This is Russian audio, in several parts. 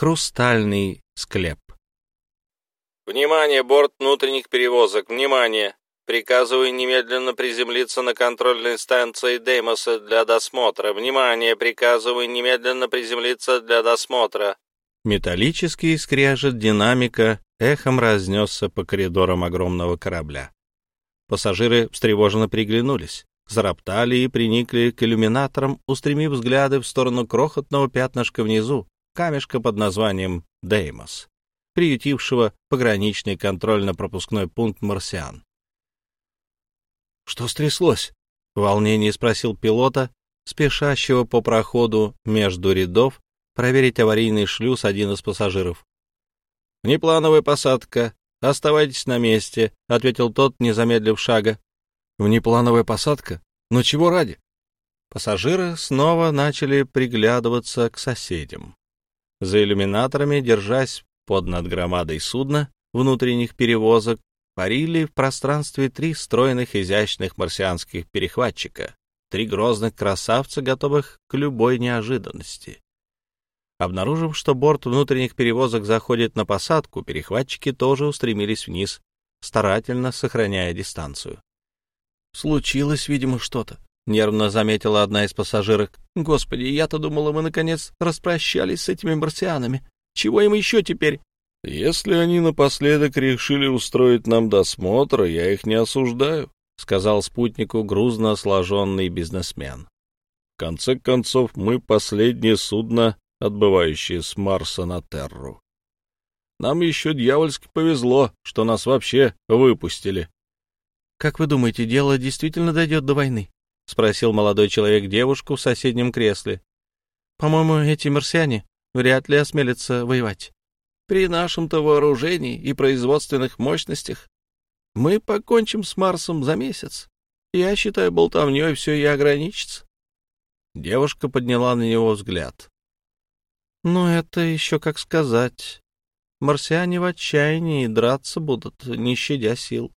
Хрустальный склеп. «Внимание, борт внутренних перевозок! Внимание! Приказываю немедленно приземлиться на контрольной станции Деймоса для досмотра. Внимание! Приказываю немедленно приземлиться для досмотра». Металлический скрежет динамика эхом разнесся по коридорам огромного корабля. Пассажиры встревоженно приглянулись, зароптали и приникли к иллюминаторам, устремив взгляды в сторону крохотного пятнышка внизу, камешка под названием Деймос приютившего пограничный контрольно-пропускной пункт «Марсиан». «Что стряслось?» — в волнении спросил пилота, спешащего по проходу между рядов, проверить аварийный шлюз один из пассажиров. «Внеплановая посадка. Оставайтесь на месте», — ответил тот, не замедлив шага. «Внеплановая посадка? Но чего ради?» Пассажиры снова начали приглядываться к соседям. За иллюминаторами, держась под надгромадой судна внутренних перевозок парили в пространстве три стройных изящных марсианских перехватчика, три грозных красавца, готовых к любой неожиданности. Обнаружив, что борт внутренних перевозок заходит на посадку, перехватчики тоже устремились вниз, старательно сохраняя дистанцию. «Случилось, видимо, что-то», — нервно заметила одна из пассажирок. «Господи, я-то думала, мы, наконец, распрощались с этими марсианами. Чего им еще теперь? Если они напоследок решили устроить нам досмотр, я их не осуждаю, сказал спутнику грузно сложенный бизнесмен. В конце концов, мы последнее судно, отбывающее с Марса на Терру. Нам еще дьявольски повезло, что нас вообще выпустили. — Как вы думаете, дело действительно дойдет до войны? — спросил молодой человек девушку в соседнем кресле. — По-моему, эти марсиане вряд ли осмелится воевать. При нашем-то вооружении и производственных мощностях мы покончим с Марсом за месяц. Я считаю, болтовней все и ограничится. Девушка подняла на него взгляд. Ну, это еще как сказать. Марсиане в отчаянии драться будут, не щадя сил.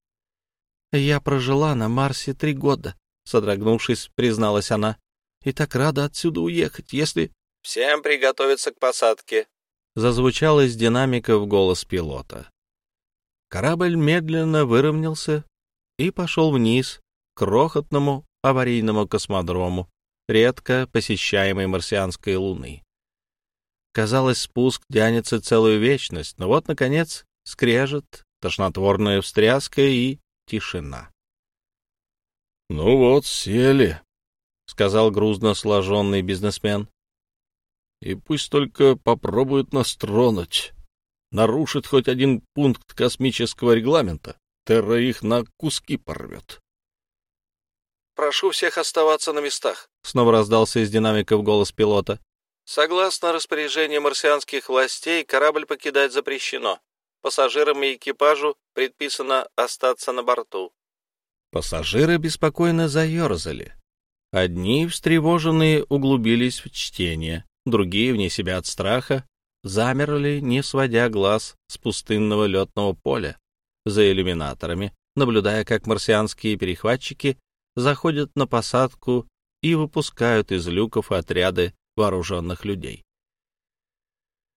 Я прожила на Марсе три года, содрогнувшись, призналась она. И так рада отсюда уехать, если «Всем приготовиться к посадке», — зазвучал из динамиков голос пилота. Корабль медленно выровнялся и пошел вниз к крохотному аварийному космодрому, редко посещаемой марсианской луны. Казалось, спуск тянется целую вечность, но вот, наконец, скрежет, тошнотворная встряска и тишина. — Ну вот, сели, — сказал грузно сложенный бизнесмен. И пусть только попробуют нас тронуть. Нарушит хоть один пункт космического регламента, Терра их на куски порвет. «Прошу всех оставаться на местах», — снова раздался из динамиков голос пилота. «Согласно распоряжению марсианских властей, корабль покидать запрещено. Пассажирам и экипажу предписано остаться на борту». Пассажиры беспокойно заерзали. Одни, встревоженные, углубились в чтение, другие, вне себя от страха, замерли, не сводя глаз с пустынного летного поля за иллюминаторами, наблюдая, как марсианские перехватчики заходят на посадку и выпускают из люков отряды вооруженных людей.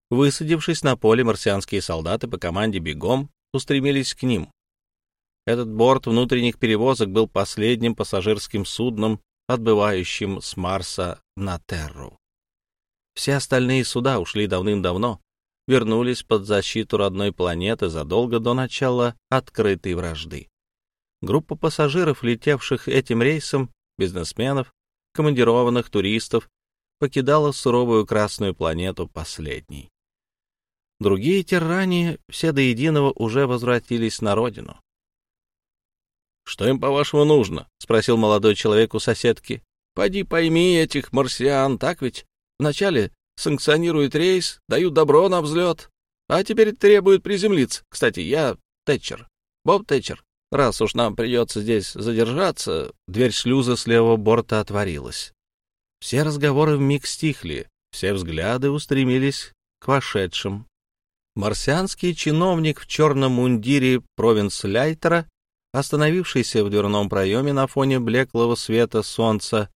Высадившись на поле, марсианские солдаты по команде бегом устремились к ним. Этот борт внутренних перевозок был последним пассажирским судном, отбывающим с Марса на Терру. Все остальные суда ушли давным-давно, вернулись под защиту родной планеты задолго до начала открытой вражды. Группа пассажиров, летевших этим рейсом, бизнесменов, командированных туристов, покидала суровую красную планету последней. Другие тиране, все до единого, уже возвратились на родину. — Что им, по-вашему, нужно? — спросил молодой человек у соседки. — Пойди пойми этих марсиан, так ведь? Вначале санкционируют рейс, дают добро на взлет, а теперь требуют приземлиться. Кстати, я Тэтчер, Боб Тэтчер. Раз уж нам придется здесь задержаться, дверь шлюза с левого борта отворилась. Все разговоры вмиг стихли, все взгляды устремились к вошедшим. Марсианский чиновник в черном мундире провинс-ляйтера, остановившийся в дверном проеме на фоне блеклого света солнца,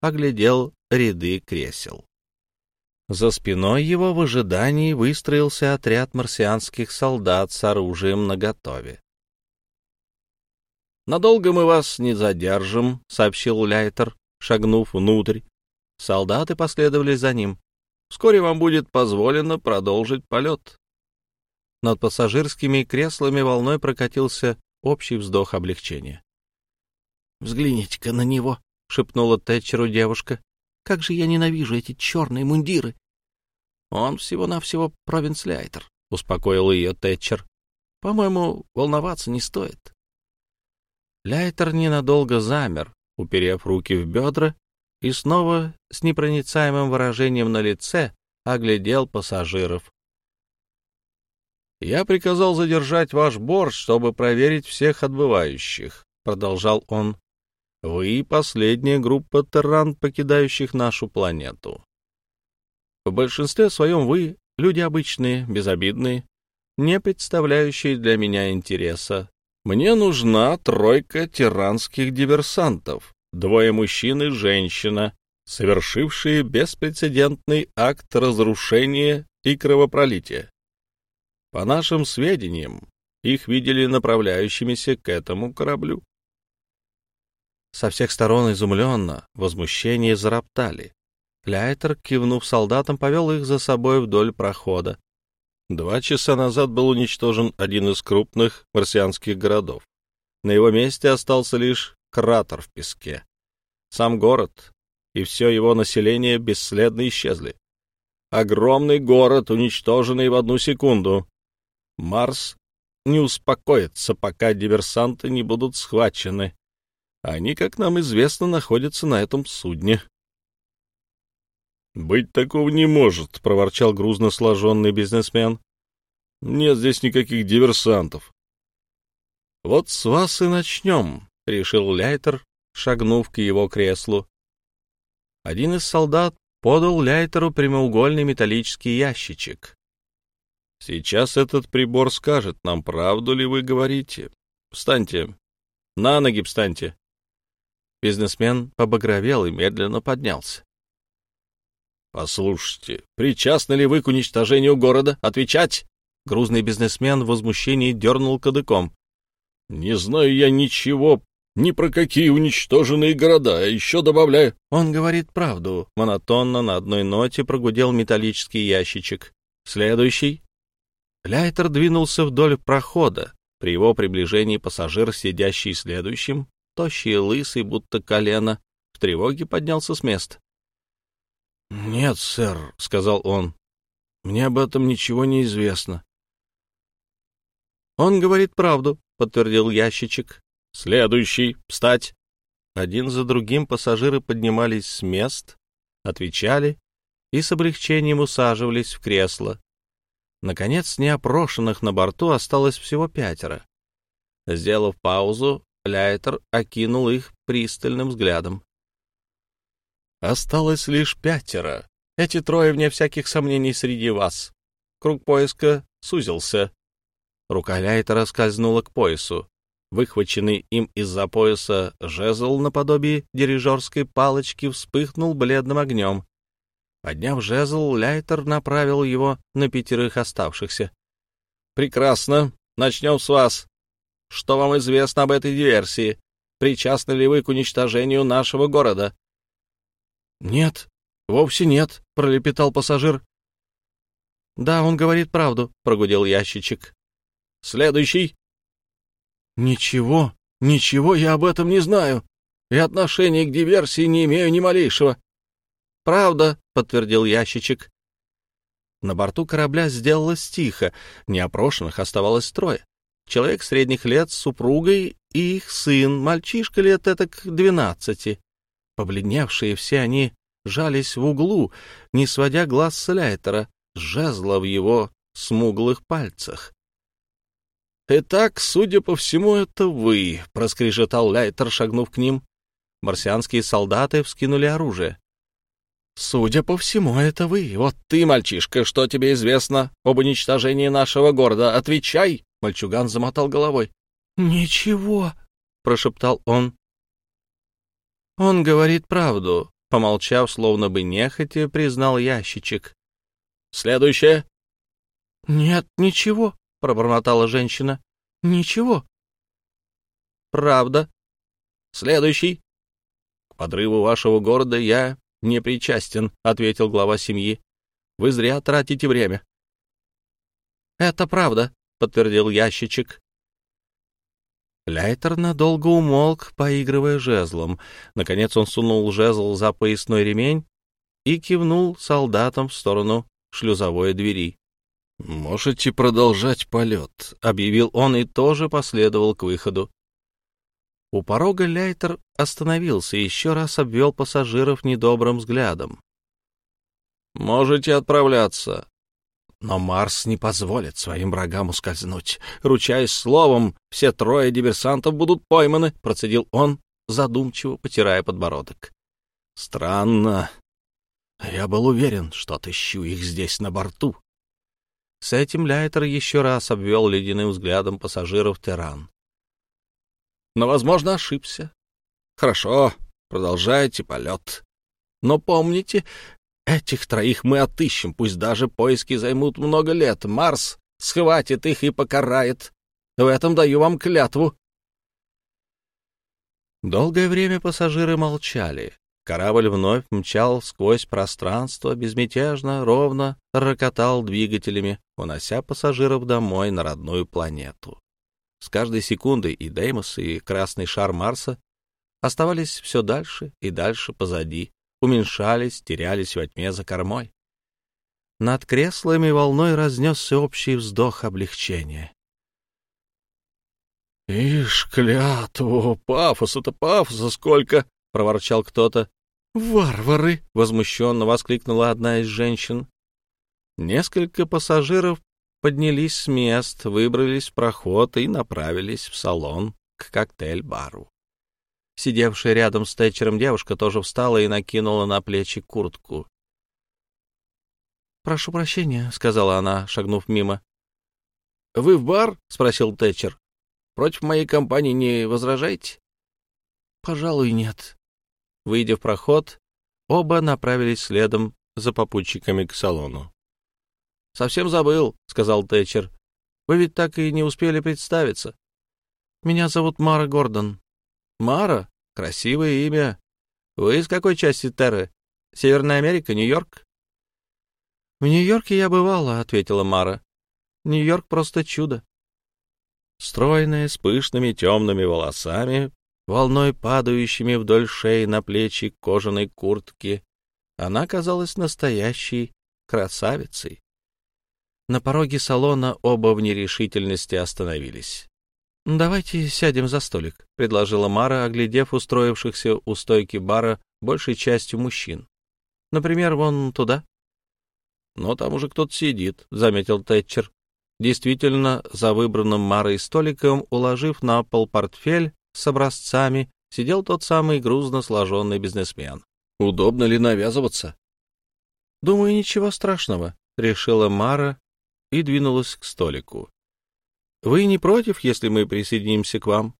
оглядел ряды кресел. За спиной его в ожидании выстроился отряд марсианских солдат с оружием наготове. «Надолго мы вас не задержим», — сообщил Ляйтер, шагнув внутрь. Солдаты последовали за ним. «Вскоре вам будет позволено продолжить полет». Над пассажирскими креслами волной прокатился общий вздох облегчения. «Взгляните-ка на него», — шепнула Тэтчеру девушка. Как же я ненавижу эти черные мундиры! Он всего-навсего провинцляйтер, — успокоил ее Тэтчер. По-моему, волноваться не стоит. Ляйтер ненадолго замер, уперев руки в бедра, и снова с непроницаемым выражением на лице оглядел пассажиров. «Я приказал задержать ваш борт, чтобы проверить всех отбывающих», — продолжал он. Вы — последняя группа терран, покидающих нашу планету. В большинстве своем вы — люди обычные, безобидные, не представляющие для меня интереса. Мне нужна тройка тиранских диверсантов, двое мужчин и женщина, совершившие беспрецедентный акт разрушения и кровопролития. По нашим сведениям, их видели направляющимися к этому кораблю. Со всех сторон изумленно, возмущение зароптали. Ляйтер, кивнув солдатам, повел их за собой вдоль прохода. Два часа назад был уничтожен один из крупных марсианских городов. На его месте остался лишь кратер в песке. Сам город и все его население бесследно исчезли. Огромный город, уничтоженный в одну секунду. Марс не успокоится, пока диверсанты не будут схвачены они, как нам известно, находятся на этом судне. «Быть такого не может», — проворчал грузно сложенный бизнесмен. «Нет здесь никаких диверсантов». «Вот с вас и начнем», — решил Ляйтер, шагнув к его креслу. Один из солдат подал Ляйтеру прямоугольный металлический ящичек. «Сейчас этот прибор скажет нам, правду ли вы говорите. Встаньте. На ноги встаньте». Бизнесмен побагровел и медленно поднялся. «Послушайте, причастны ли вы к уничтожению города? Отвечать!» Грузный бизнесмен в возмущении дернул кадыком. «Не знаю я ничего ни про какие уничтоженные города, а еще добавляю...» «Он говорит правду», — монотонно на одной ноте прогудел металлический ящичек. «Следующий». Ляйтер двинулся вдоль прохода. При его приближении пассажир, сидящий следующим, тощий, лысый, будто колено, в тревоге поднялся с места. — Нет, сэр, — сказал он, — мне об этом ничего не известно. — Он говорит правду, — подтвердил ящичек. — Следующий, встать! Один за другим пассажиры поднимались с мест, отвечали и с облегчением усаживались в кресло. Наконец, неопрошенных на борту осталось всего пятеро. Сделав паузу, Ляйтер окинул их пристальным взглядом. «Осталось лишь пятеро. Эти трое, вне всяких сомнений, среди вас. Круг поиска сузился». Рука Ляйтера скользнула к поясу. Выхваченный им из-за пояса жезл наподобие дирижерской палочки вспыхнул бледным огнем. Подняв жезл, Ляйтер направил его на пятерых оставшихся. «Прекрасно. Начнем с вас. Что вам известно об этой диверсии? Причастны ли вы к уничтожению нашего города?» «Нет, вовсе нет», — пролепетал пассажир. «Да, он говорит правду», — прогудел ящичек. «Следующий». «Ничего, ничего я об этом не знаю, и отношения к диверсии не имею ни малейшего». «Правда», — подтвердил ящичек. На борту корабля сделалось тихо, неопрошенных оставалось трое. Человек средних лет с супругой и их сын, мальчишка лет этак двенадцати. Побледневшие все они жались в углу, не сводя глаз с Ляйтера, с жезла в его смуглых пальцах. «Итак, судя по всему, это вы», — проскрежетал Ляйтер, шагнув к ним. Марсианские солдаты вскинули оружие. «Судя по всему, это вы. Вот ты, мальчишка, что тебе известно об уничтожении нашего города? Отвечай!» Мальчуган замотал головой. «Ничего», — прошептал он. «Он говорит правду», — Помолчав, словно бы нехотя, признал ящичек. «Следующее!» «Нет, ничего», — пробормотала женщина. «Ничего». «Правда». «Следующий». «К подрыву вашего города я не причастен», — ответил глава семьи. «Вы зря тратите время». «Это правда», — подтвердил ящичек. Ляйтер надолго умолк, поигрывая жезлом. Наконец он сунул жезл за поясной ремень и кивнул солдатам в сторону шлюзовой двери. «Можете продолжать полет», — объявил он и тоже последовал к выходу. У порога Ляйтер остановился и еще раз обвел пассажиров недобрым взглядом. «Можете отправляться». Но Марс не позволит своим врагам ускользнуть. Ручаясь словом, все трое диверсантов будут пойманы, — процедил он, задумчиво потирая подбородок. «Странно. Я был уверен, что отыщу их здесь на борту». С этим Ляйтер еще раз обвел ледяным взглядом пассажиров Терран но, возможно, ошибся. Хорошо, продолжайте полет. Но помните, этих троих мы отыщем, пусть даже поиски займут много лет. Марс схватит их и покарает. В этом даю вам клятву. Долгое время пассажиры молчали. Корабль вновь мчал сквозь пространство, безмятежно, ровно рокотал двигателями, унося пассажиров домой на родную планету. С каждой секундой и Деймос, и красный шар Марса оставались все дальше и дальше позади, уменьшались, терялись во тьме за кормой. Над креслами волной разнесся общий вздох облегчения. — Ишь, клятву, пафоса-то пафоса сколько! — проворчал кто-то. — Варвары! — возмущенно воскликнула одна из женщин. Несколько пассажиров поднялись с мест, выбрались в проход и направились в салон к коктейль-бару. Сидевшая рядом с Тэтчером девушка тоже встала и накинула на плечи куртку. «Прошу прощения», — сказала она, шагнув мимо. «Вы в бар?» — спросил Тэтчер. «Против моей компании не возражаете?» «Пожалуй, нет». Выйдя в проход, оба направились следом за попутчиками к салону. — Совсем забыл, — сказал Тэтчер. — Вы ведь так и не успели представиться. — Меня зовут Мара Гордон. — Мара? Красивое имя. Вы из какой части Терры? Северная Америка, Нью-Йорк? — В Нью-Йорке я бывала, — ответила Мара. — Нью-Йорк просто чудо. Стройная, с пышными темными волосами, волной падающими вдоль шеи на плечи кожаной куртки, она казалась настоящей красавицей. На пороге салона оба в нерешительности остановились. «Давайте сядем за столик», — предложила Мара, оглядев устроившихся у стойки бара большей частью мужчин. «Например, вон туда». «Но там уже кто-то сидит», — заметил Тэтчер. Действительно, за выбранным Марой столиком, уложив на пол портфель с образцами, сидел тот самый грузно сложенный бизнесмен. «Удобно ли навязываться?» «Думаю, ничего страшного», — решила Мара, и двинулась к столику. «Вы не против, если мы присоединимся к вам?»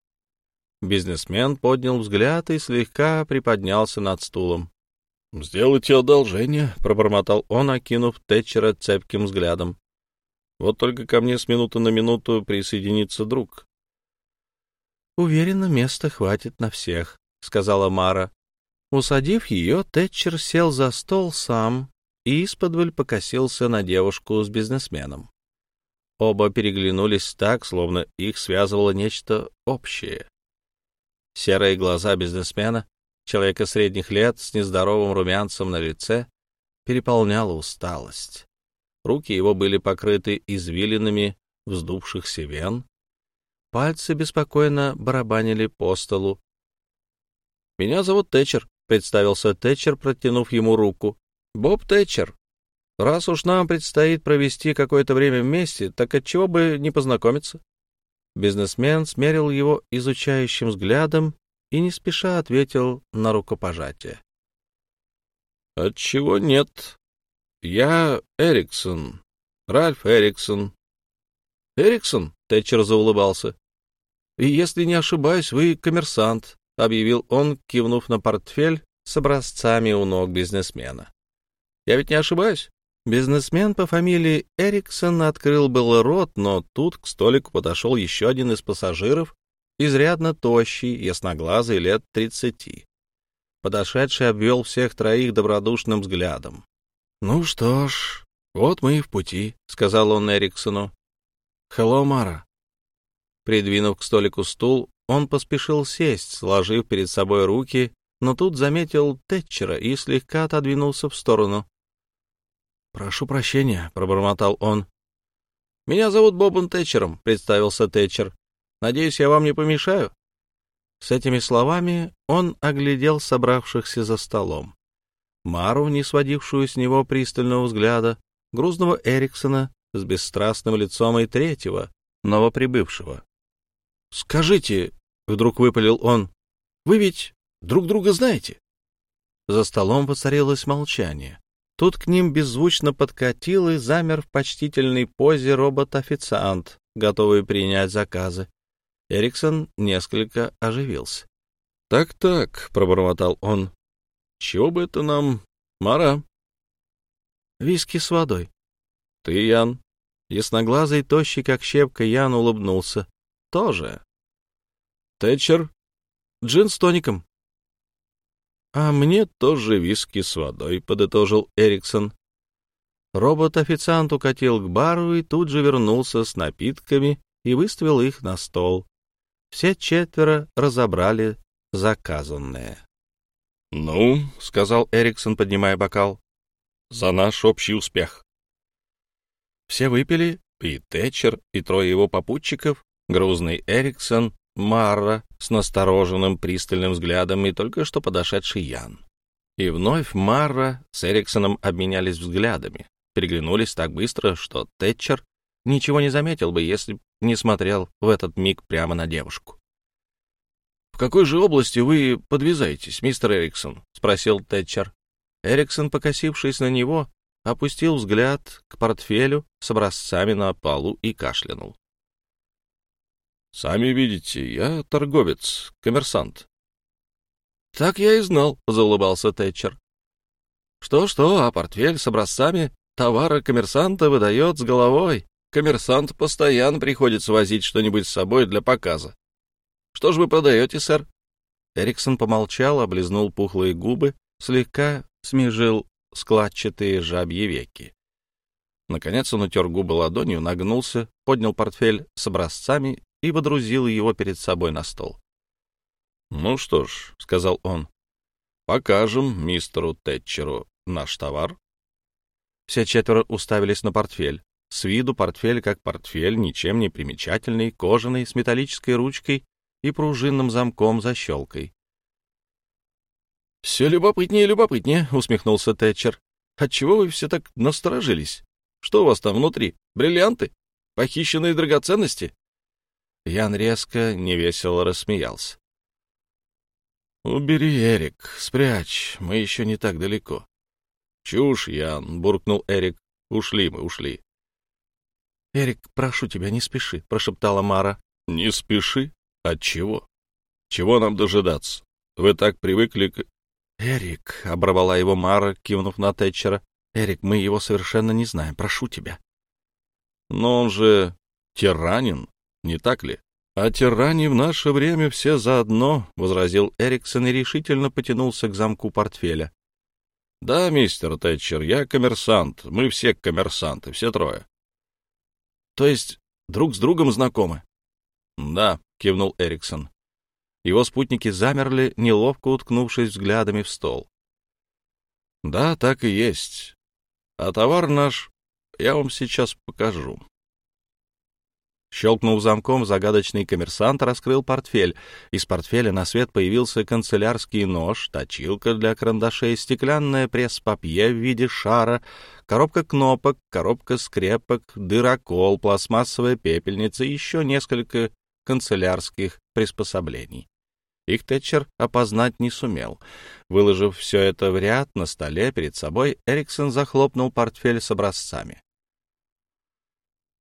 Бизнесмен поднял взгляд и слегка приподнялся над стулом. «Сделайте одолжение», — пробормотал он, окинув Тэтчера цепким взглядом. «Вот только ко мне с минуты на минуту присоединится друг». «Уверена, места хватит на всех», — сказала Мара. Усадив ее, Тэтчер сел за стол сам и исподволь покосился на девушку с бизнесменом. Оба переглянулись так, словно их связывало нечто общее. Серые глаза бизнесмена, человека средних лет с нездоровым румянцем на лице, переполняла усталость. Руки его были покрыты извилинами вздувшихся вен. Пальцы беспокойно барабанили по столу. «Меня зовут Тэтчер», — представился Тэтчер, протянув ему руку. Боб Тэтчер, раз уж нам предстоит провести какое-то время вместе, так отчего бы не познакомиться? Бизнесмен смерил его изучающим взглядом и не спеша ответил на рукопожатие. — Отчего нет? Я Эриксон, Ральф Эриксон. — Эриксон? — Тэтчер заулыбался. — И если не ошибаюсь, вы коммерсант, — объявил он, кивнув на портфель, с образцами у ног бизнесмена. Я ведь не ошибаюсь? Бизнесмен по фамилии Эриксон открыл был рот, но тут к столику подошел еще один из пассажиров, изрядно тощий, ясноглазый, лет тридцати. Подошедший обвел всех троих добродушным взглядом. — Ну что ж, вот мы и в пути, — сказал он Эриксону. — Хелло, Мара. Придвинув к столику стул, он поспешил сесть, сложив перед собой руки, но тут заметил Тэтчера и слегка отодвинулся в сторону. «Прошу прощения», — пробормотал он. «Меня зовут Бобом Тэтчером», — представился Тэтчер. «Надеюсь, я вам не помешаю?» С этими словами он оглядел собравшихся за столом. Мару, не сводившую с него пристального взгляда, грузного Эриксона с бесстрастным лицом и третьего, новоприбывшего. «Скажите», — вдруг выпалил он, — «вы ведь друг друга знаете?» За столом воцарилось молчание. Тут к ним беззвучно подкатил и замер в почтительной позе робот-официант, готовый принять заказы. Эриксон несколько оживился. «Так-так», — пробормотал он, — «чего бы это нам, Мара?» «Виски с водой». «Ты, Ян?» Ясноглазый, тощий, как щепка, Ян улыбнулся. «Тоже». «Тэтчер?» «Джин с тоником». «А мне тоже виски с водой», — подытожил Эриксон. Робот-официант укатил к бару и тут же вернулся с напитками и выставил их на стол. Все четверо разобрали заказанное. «Ну», — сказал Эриксон, поднимая бокал, — «за наш общий успех». Все выпили, и Тэтчер, и трое его попутчиков, грузный Эриксон, Марра с настороженным пристальным взглядом и только что подошедший Ян. И вновь Марра с Эриксоном обменялись взглядами, переглянулись так быстро, что Тэтчер ничего не заметил бы, если не смотрел в этот миг прямо на девушку. «В какой же области вы подвязаетесь, мистер Эриксон?» — спросил Тэтчер. Эриксон, покосившись на него, опустил взгляд к портфелю с образцами на полу и кашлянул. Сами видите, я торговец, коммерсант. — Так я и знал, — заулыбался Тэтчер. Что — Что-что, а портфель с образцами товара коммерсанта выдает с головой. Коммерсант постоянно приходится возить что-нибудь с собой для показа. Что же вы продаете, сэр? Эриксон помолчал, облизнул пухлые губы, слегка смежил складчатые жабьи веки. Наконец он утер губы ладонью, нагнулся, поднял портфель с образцами и водрузил его перед собой на стол. «Ну что ж», — сказал он, — «покажем мистеру Тэтчеру наш товар». Все четверо уставились на портфель. С виду портфель как портфель, ничем не примечательный, кожаный, с металлической ручкой и пружинным замком защелкой. «Все любопытнее и любопытнее», — усмехнулся Тэтчер. «Отчего вы все так насторожились? Что у вас там внутри? Бриллианты? Похищенные драгоценности?» Ян резко, невесело рассмеялся. «Убери, Эрик, спрячь, мы еще не так далеко». «Чушь, Ян», — буркнул Эрик. «Ушли мы, ушли». «Эрик, прошу тебя, не спеши», — прошептала Мара. «Не спеши? От чего? Чего нам дожидаться? Вы так привыкли к...» «Эрик», — оборвала его Мара, кивнув на Тэтчера. «Эрик, мы его совершенно не знаем, прошу тебя». «Но он же тиранин, не так ли? — А тиране в наше время все заодно, — возразил Эриксон и решительно потянулся к замку портфеля. — Да, мистер Тэтчер, я коммерсант, мы все коммерсанты, все трое. — То есть друг с другом знакомы? — Да, — кивнул Эриксон. Его спутники замерли, неловко уткнувшись взглядами в стол. — Да, так и есть. А товар наш я вам сейчас покажу. Щелкнув замком, загадочный коммерсант раскрыл портфель. Из портфеля на свет появился канцелярский нож, точилка для карандашей, стеклянная пресс-папье в виде шара, коробка кнопок, коробка скрепок, дырокол, пластмассовая пепельница и еще несколько канцелярских приспособлений. Их Тэтчер опознать не сумел. Выложив все это в ряд на столе перед собой, Эриксон захлопнул портфель с образцами.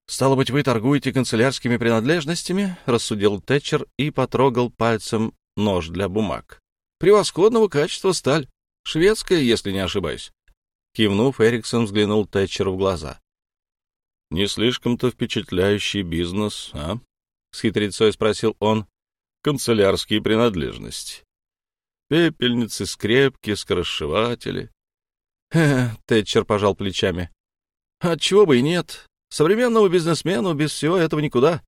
«Стало быть, вы торгуете канцелярскими принадлежностями?» — рассудил Тэтчер и потрогал пальцем нож для бумаг. «Превосходного качества сталь. Шведская, если не ошибаюсь. Кивнув, Эриксон взглянул Тэтчеру в глаза. «Не слишком-то впечатляющий бизнес, а?» — с хитрецой спросил он. «Канцелярские принадлежности. Пепельницы, скрепки, скоросшиватели». Тэтчер пожал плечами. «Отчего бы и нет. Современному бизнесмену без всего этого никуда.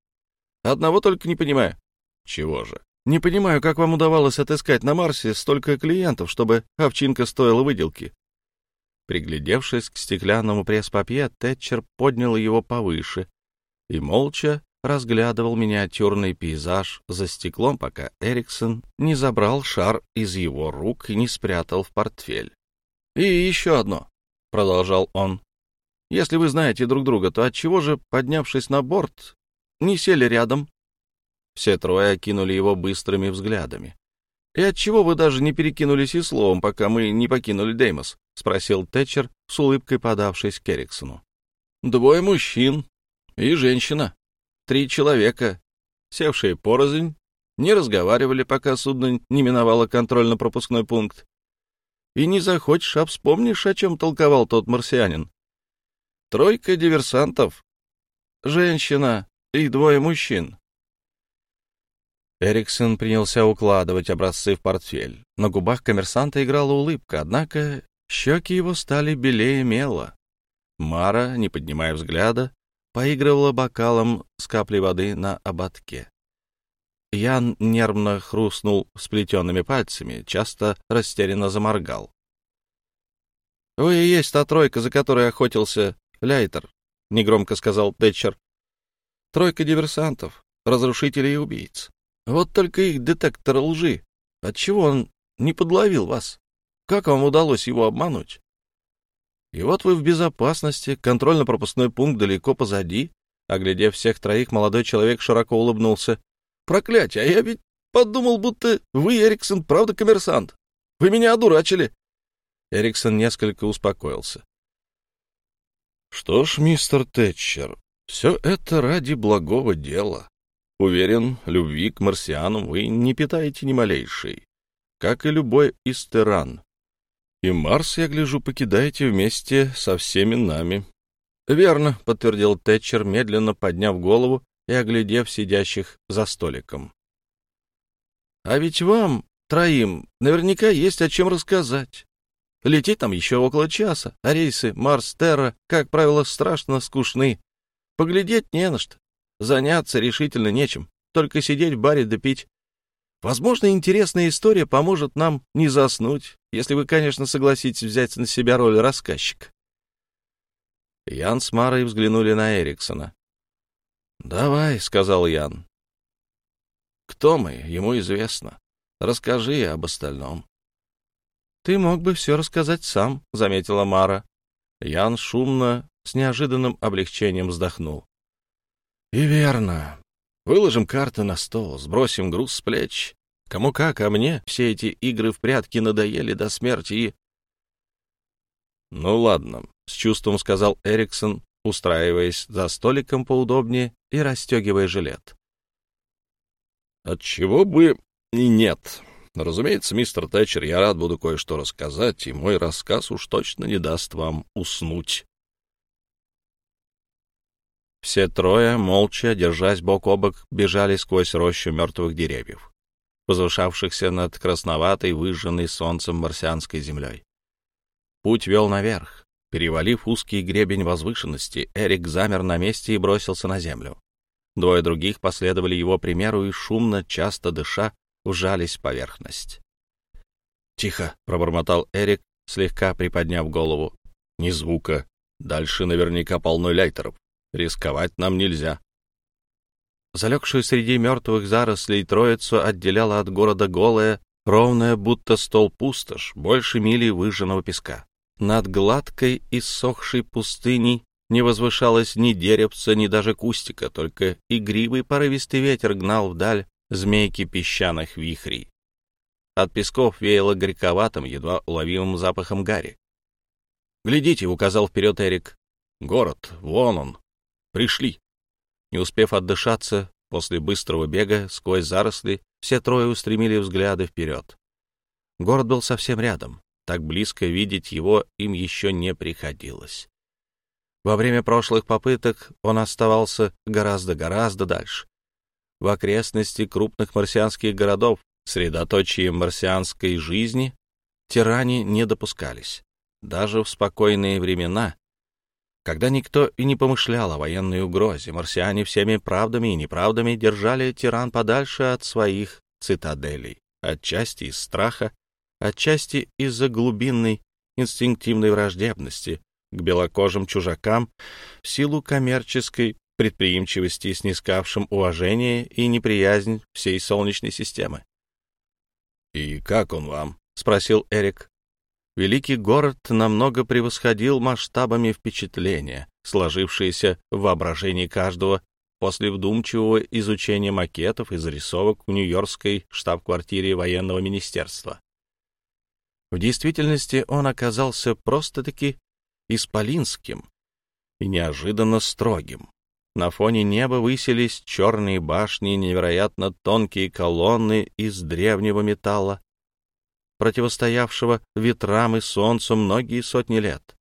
Одного только не понимаю». «Чего же?» «Не понимаю, как вам удавалось отыскать на Марсе столько клиентов, чтобы овчинка стоила выделки. Приглядевшись к стеклянному пресс-папье, Тэтчер поднял его повыше и молча разглядывал миниатюрный пейзаж за стеклом, пока Эриксон не забрал шар из его рук и не спрятал в портфель. «И еще одно», — продолжал он. «Если вы знаете друг друга, то отчего же, поднявшись на борт, не сели рядом?» Все трое окинули его быстрыми взглядами. «И отчего вы даже не перекинулись и словом, пока мы не покинули Деймос?» — спросил Тэтчер, с улыбкой подавшись к Эриксону. «Двое мужчин и женщина. Три человека, севшие порознь, не разговаривали, пока судно не миновало контрольно-пропускной пункт. И не захочешь, а вспомнишь, о чем толковал тот марсианин. Тройка диверсантов, женщина и двое мужчин. Эриксон принялся укладывать образцы в портфель. На губах коммерсанта играла улыбка, однако щеки его стали белее мела. Мара, не поднимая взгляда, поигрывала бокалом с каплей воды на ободке. Ян нервно хрустнул сплетенными пальцами, часто растерянно заморгал. — Вы и есть та тройка, за которой охотился Ляйтер, — негромко сказал Тэтчер. — Тройка диверсантов, разрушителей и убийц. Вот только их детектор лжи. Отчего он не подловил вас? Как вам удалось его обмануть? И вот вы в безопасности, контрольно-пропускной пункт далеко позади. Оглядев всех троих, молодой человек широко улыбнулся. Проклятие, а я ведь подумал, будто вы, Эриксон, правда коммерсант. Вы меня одурачили. Эриксон несколько успокоился. Что ж, мистер Тэтчер, все это ради благого дела. Уверен, любви к марсианам вы не питаете ни малейшей, как и любой из тиран. И Марс, я гляжу, покидаете вместе со всеми нами. — Верно, — подтвердил Тэтчер, медленно подняв голову и оглядев сидящих за столиком. — А ведь вам, троим, наверняка есть о чем рассказать. Лететь там еще около часа, а рейсы Марс-Терра, как правило, страшно скучны. Поглядеть не на что. Заняться решительно нечем, только сидеть в баре да пить. Возможно, интересная история поможет нам не заснуть, если вы, конечно, согласитесь взять на себя роль рассказчика. Ян с Марой взглянули на Эриксона. «Давай», — сказал Ян. «Кто мы, ему известно. Расскажи об остальном». «Ты мог бы все рассказать сам», — заметила Мара. Ян шумно, с неожиданным облегчением вздохнул. И верно. Выложим карты на стол, сбросим груз с плеч. Кому как, а мне все эти игры в прятки надоели до смерти и... Ну ладно, с чувством сказал Эриксон, устраиваясь за столиком поудобнее и расстегивая жилет. Отчего бы и нет. Разумеется, мистер Тэтчер, я рад буду кое-что рассказать, и мой рассказ уж точно не даст вам уснуть. Все трое, молча, держась бок о бок, бежали сквозь рощу мертвых деревьев, возвышавшихся над красноватой, выжженной солнцем марсианской землей. Путь вел наверх. Перевалив узкий гребень возвышенности, Эрик замер на месте и бросился на землю. Двое других последовали его примеру и, шумно, часто дыша, ужались в поверхность. «Тихо!» — пробормотал Эрик, слегка приподняв голову. «Ни звука. Дальше наверняка полно ляйтеров. Рисковать нам нельзя. Залегшую среди мертвых зарослей троицу отделяла от города голая, ровная, будто стол пустошь, больше мили выжженного песка. Над гладкой, иссохшей пустыней не возвышалось ни деревца, ни даже кустика, только игривый порывистый ветер гнал вдаль змейки песчаных вихрей. От песков веяло горьковатым, едва уловимым запахом гари. «Глядите», — указал вперед Эрик. «Город, вон он, Пришли!» Не успев отдышаться, после быстрого бега сквозь заросли, все трое устремили взгляды вперед. Город был совсем рядом. так близко видеть его им еще не приходилось. Во время прошлых попыток он оставался гораздо-гораздо дальше. В окрестности крупных марсианских городов, средоточием марсианской жизни, тиране не допускались. Даже в спокойные времена, когда никто и не помышлял о военной угрозе, марсиане всеми правдами и неправдами держали тиран подальше от своих цитаделей, отчасти из страха, отчасти из-за глубинной инстинктивной враждебности к белокожим чужакам в силу коммерческой предприимчивости, снискавшим уважение и неприязнь всей Солнечной системы. «И как он вам?» — спросил Эрик. Великий город намного превосходил масштабами впечатления, сложившиеся в воображении каждого после вдумчивого изучения макетов и зарисовок в Нью-Йоркской штаб-квартире военного министерства. В действительности он оказался просто-таки исполинским и неожиданно строгим. На фоне неба высились черные башни, невероятно тонкие колонны из древнего металла, противостоявшего ветрам и солнцу многие сотни лет.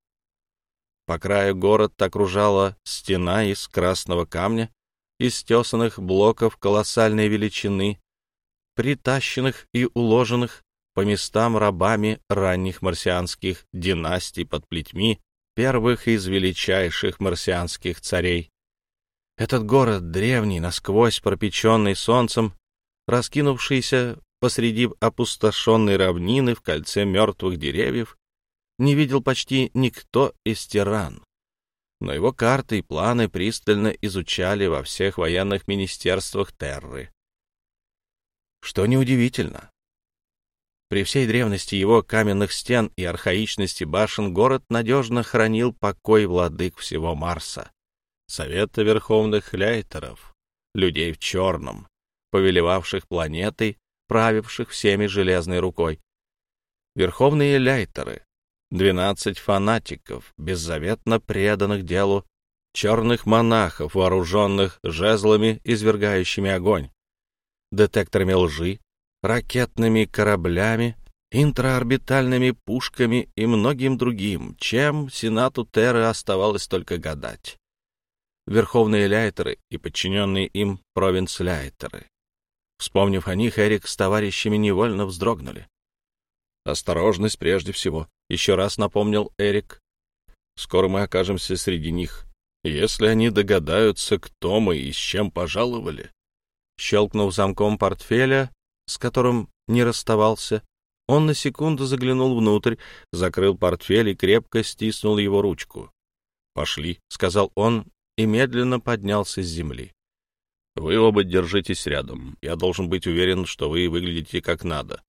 По краю город окружала стена из красного камня, из тесанных блоков колоссальной величины, притащенных и уложенных по местам рабами ранних марсианских династий под плетьми первых из величайших марсианских царей. Этот город, древний, насквозь пропеченный солнцем, раскинувшийся посреди опустошенной равнины в кольце мертвых деревьев, не видел почти никто из тиран. Но его карты и планы пристально изучали во всех военных министерствах Терры. Что неудивительно. При всей древности его каменных стен и архаичности башен город надежно хранил покой владык всего Марса, Совета Верховных Ляйтеров, людей в черном, повелевавших планетой правивших всеми железной рукой. Верховные ляйтеры, двенадцать фанатиков, беззаветно преданных делу, черных монахов, вооруженных жезлами, извергающими огонь, детекторами лжи, ракетными кораблями, интраорбитальными пушками и многим другим, чем Сенату Терры оставалось только гадать. Верховные ляйтеры и подчиненные им провинц-ляйтеры. Вспомнив о них, Эрик с товарищами невольно вздрогнули. «Осторожность прежде всего», — еще раз напомнил Эрик. «Скоро мы окажемся среди них. Если они догадаются, кто мы и с чем пожаловали». Щелкнув замком портфеля, с которым не расставался, он на секунду заглянул внутрь, закрыл портфель и крепко стиснул его ручку. «Пошли», — сказал он и медленно поднялся с земли. Вы оба держитесь рядом. Я должен быть уверен, что вы выглядите как надо.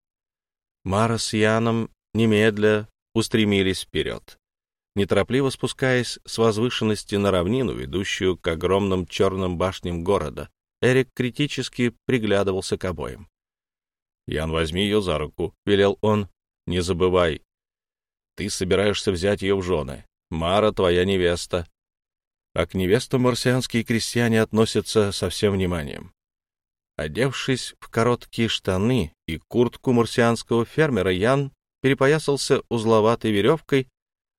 Мара с Яном немедля устремились вперед. Неторопливо спускаясь с возвышенности на равнину, ведущую к огромным черным башням города, Эрик критически приглядывался к обоим. «Ян, возьми ее за руку», — велел он. «Не забывай, ты собираешься взять ее в жены. Мара — твоя невеста, а к невестам марсианские крестьяне относятся со всем вниманием. Одевшись в короткие штаны и куртку марсианского фермера, Ян перепоясался узловатой веревкой,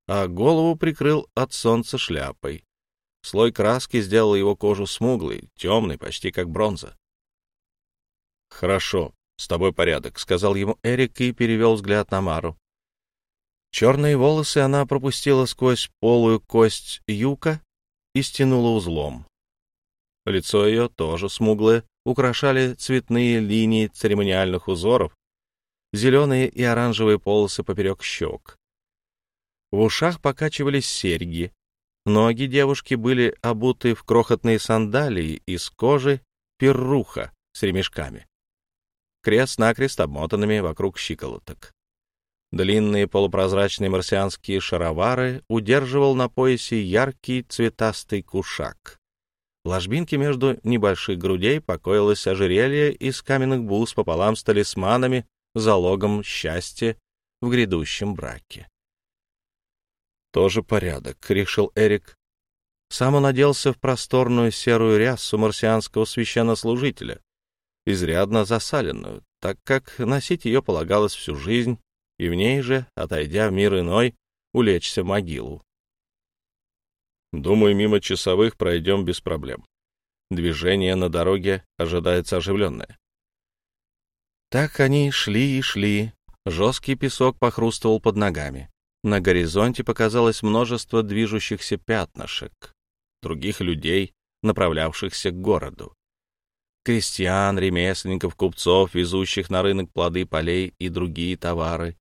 а голову прикрыл от солнца шляпой. Слой краски сделал его кожу смуглой, темной, почти как бронза. «Хорошо, с тобой порядок», — сказал ему Эрик и перевел взгляд на Мару. Черные волосы она пропустила сквозь полую кость юка и стянула узлом. Лицо ее, тоже смуглое, украшали цветные линии церемониальных узоров, зеленые и оранжевые полосы поперек щек. В ушах покачивались серьги. Ноги девушки были обуты в крохотные сандалии из кожи перруха с ремешками. Крест-накрест обмотанными вокруг щиколоток. Длинные полупрозрачные марсианские шаровары удерживал на поясе яркий цветастый кушак. В ложбинке между небольших грудей покоилось ожерелье из каменных бус пополам с талисманами, залогом счастья в грядущем браке. «Тоже порядок», — решил Эрик. Сам он оделся в просторную серую рясу марсианского священнослужителя, изрядно засаленную, так как носить ее полагалось всю жизнь и в ней же, отойдя в мир иной, улечься в могилу. Думаю, мимо часовых пройдем без проблем. Движение на дороге ожидается оживленное. Так они шли и шли. Жесткий песок похрустывал под ногами. На горизонте показалось множество движущихся пятнышек, других людей, направлявшихся к городу. Крестьян, ремесленников, купцов, везущих на рынок плоды полей и другие товары.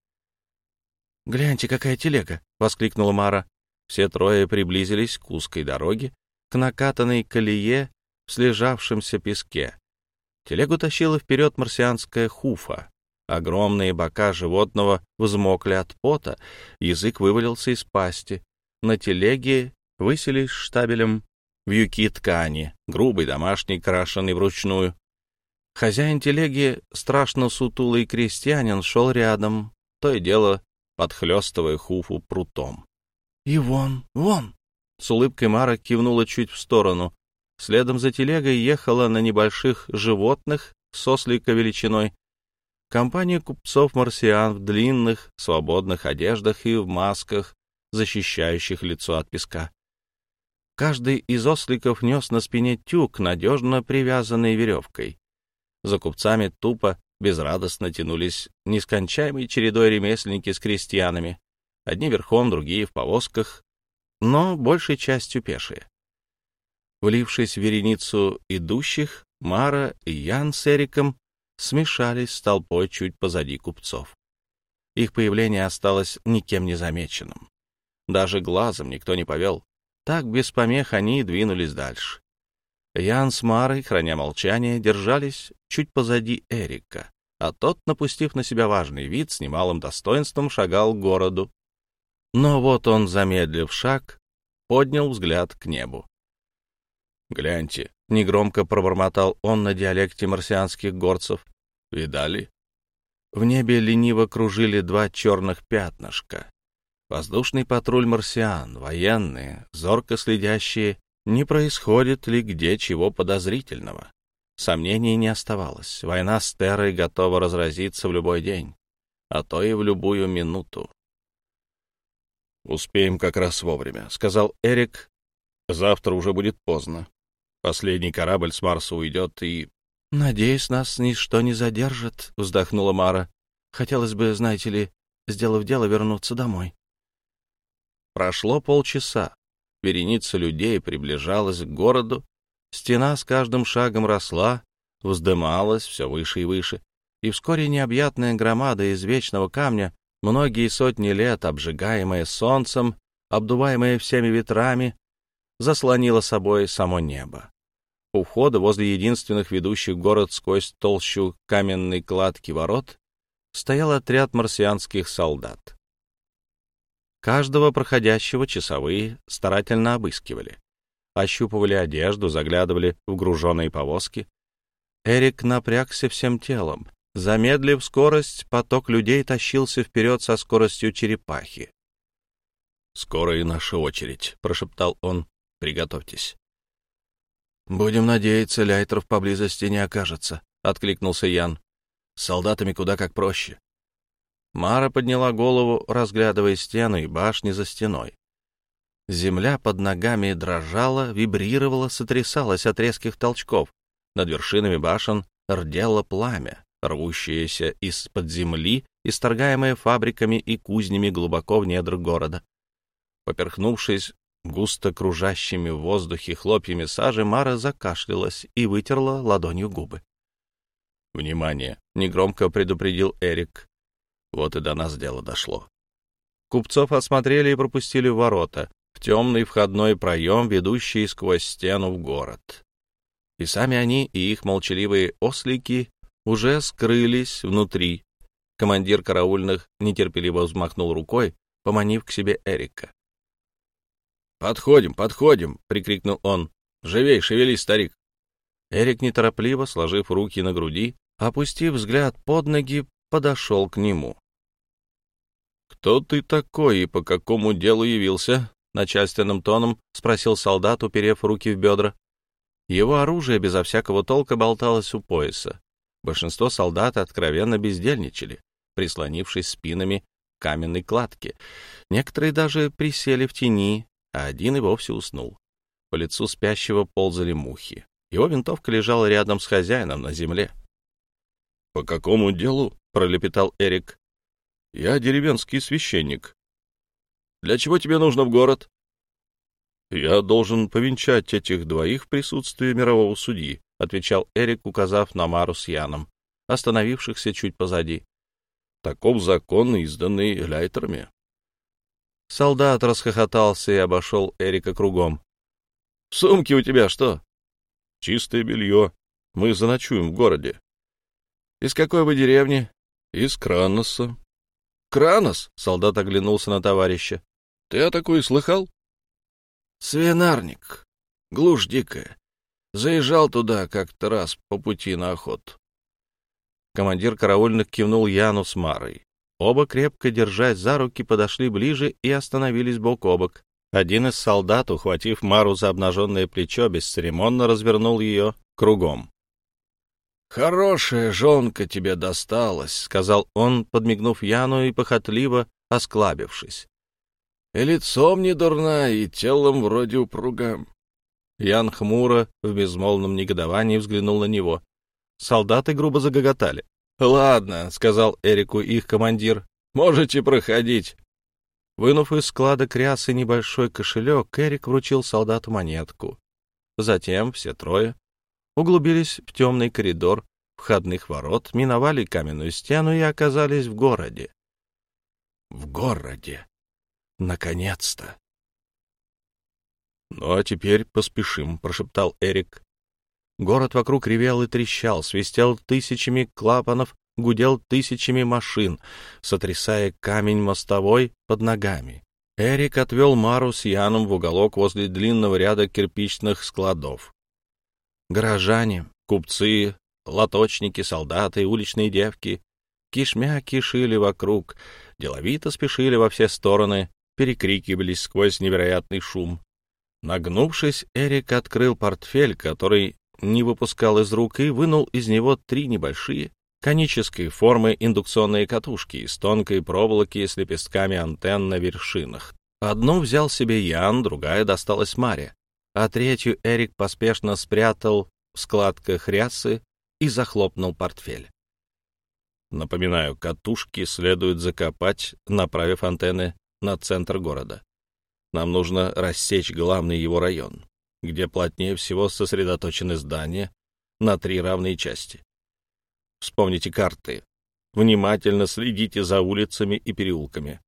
«Гляньте, какая телега!» — воскликнула Мара. Все трое приблизились к узкой дороге, к накатанной колее в слежавшемся песке. Телегу тащила вперед марсианская хуфа. Огромные бока животного взмокли от пота, язык вывалился из пасти. На телеге выселись штабелем вьюки ткани, грубый, домашний, крашеный вручную. Хозяин телеги, страшно сутулый крестьянин, шел рядом, то и дело подхлестывая хуфу прутом. «И вон, вон!» С улыбкой Мара кивнула чуть в сторону. Следом за телегой ехала на небольших животных с ослика величиной. Компания купцов-марсиан в длинных, свободных одеждах и в масках, защищающих лицо от песка. Каждый из осликов нес на спине тюк, надежно привязанный веревкой. За купцами тупо, безрадостно тянулись нескончаемой чередой ремесленники с крестьянами одни верхом, другие в повозках, но большей частью пешие. Влившись в вереницу идущих, Мара и Ян с Эриком смешались с толпой чуть позади купцов. Их появление осталось никем не замеченным. Даже глазом никто не повел. Так без помех они двинулись дальше. Ян с Марой, храня молчание, держались чуть позади Эрика, а тот, напустив на себя важный вид, с немалым достоинством шагал к городу, но вот он, замедлив шаг, поднял взгляд к небу. «Гляньте», — негромко пробормотал он на диалекте марсианских горцев. «Видали?» В небе лениво кружили два черных пятнышка. Воздушный патруль марсиан, военные, зорко следящие, не происходит ли где чего подозрительного. Сомнений не оставалось. Война с Террой готова разразиться в любой день, а то и в любую минуту. «Успеем как раз вовремя», — сказал Эрик. «Завтра уже будет поздно. Последний корабль с Марса уйдет и...» «Надеюсь, нас ничто не задержит», — вздохнула Мара. «Хотелось бы, знаете ли, сделав дело, вернуться домой». Прошло полчаса. Вереница людей приближалась к городу. Стена с каждым шагом росла, вздымалась все выше и выше, и вскоре необъятная громада из вечного камня многие сотни лет обжигаемое солнцем, обдуваемое всеми ветрами, заслонило собой само небо. У входа возле единственных ведущих город сквозь толщу каменной кладки ворот стоял отряд марсианских солдат. Каждого проходящего часовые старательно обыскивали. Ощупывали одежду, заглядывали в груженные повозки. Эрик напрягся всем телом. Замедлив скорость, поток людей тащился вперед со скоростью черепахи. «Скоро и наша очередь», — прошептал он. «Приготовьтесь». «Будем надеяться, ляйтров поблизости не окажется», — откликнулся Ян. «С солдатами куда как проще». Мара подняла голову, разглядывая стену и башни за стеной. Земля под ногами дрожала, вибрировала, сотрясалась от резких толчков. Над вершинами башен рдело пламя рвущаяся из-под земли, исторгаемая фабриками и кузнями глубоко в недр города. Поперхнувшись густо кружащими в воздухе хлопьями сажи, Мара закашлялась и вытерла ладонью губы. «Внимание!» — негромко предупредил Эрик. Вот и до нас дело дошло. Купцов осмотрели и пропустили в ворота, в темный входной проем, ведущий сквозь стену в город. И сами они, и их молчаливые ослики уже скрылись внутри. Командир караульных нетерпеливо взмахнул рукой, поманив к себе Эрика. «Подходим, подходим!» — прикрикнул он. «Живей, шевелись, старик!» Эрик неторопливо, сложив руки на груди, опустив взгляд под ноги, подошел к нему. «Кто ты такой и по какому делу явился?» — начальственным тоном спросил солдат, уперев руки в бедра. Его оружие безо всякого толка болталось у пояса. Большинство солдат откровенно бездельничали. прислонившись спинами к каменной кладке. Некоторые даже присели в тени, а один и вовсе уснул. По лицу спящего ползали мухи. Его винтовка лежала рядом с хозяином на земле. — По какому делу? — пролепетал Эрик. — Я деревенский священник. — Для чего тебе нужно в город? — Я должен повенчать этих двоих в присутствии мирового судьи, — отвечал Эрик, указав на Мару с Яном, остановившихся чуть позади. — Таков закон, изданный ляйтерами. Солдат расхохотался и обошел Эрика кругом. — В сумке у тебя что? — Чистое белье. Мы заночуем в городе. — Из какой вы деревни? — Из Краноса. — Кранос? — солдат оглянулся на товарища. — Ты о такой слыхал? — Свинарник. Глушь дикая. Заезжал туда как-то раз по пути на охоту. Командир караульных кивнул Яну с Марой. Оба, крепко держась за руки, подошли ближе и остановились бок о бок. Один из солдат, ухватив Мару за обнаженное плечо, бесцеремонно развернул ее кругом. «Хорошая жонка тебе досталась», — сказал он, подмигнув Яну и похотливо осклабившись. «И лицом не дурна, и телом вроде упруга». Ян хмуро в безмолвном негодовании взглянул на него. Солдаты грубо загоготали. «Ладно», — сказал Эрику их командир, — «можете проходить». Вынув из склада крясы небольшой кошелек, Эрик вручил солдату монетку. Затем все трое углубились в темный коридор входных ворот, миновали каменную стену и оказались в городе. В городе. Наконец-то. «Ну, а теперь поспешим», — прошептал Эрик. Город вокруг ревел и трещал, свистел тысячами клапанов, гудел тысячами машин, сотрясая камень мостовой под ногами. Эрик отвел Мару с Яном в уголок возле длинного ряда кирпичных складов. Горожане, купцы, лоточники, солдаты, уличные девки кишмя кишили вокруг, деловито спешили во все стороны, перекрикивались сквозь невероятный шум. Нагнувшись, Эрик открыл портфель, который не выпускал из рук, и вынул из него три небольшие, конической формы индукционные катушки из тонкой проволоки с лепестками антенн на вершинах. Одну взял себе Ян, другая досталась Маре, а третью Эрик поспешно спрятал в складках рясы и захлопнул портфель. Напоминаю, катушки следует закопать, направив антенны на центр города. Нам нужно рассечь главный его район где плотнее всего сосредоточены здания на три равные части. Вспомните карты. Внимательно следите за улицами и переулками.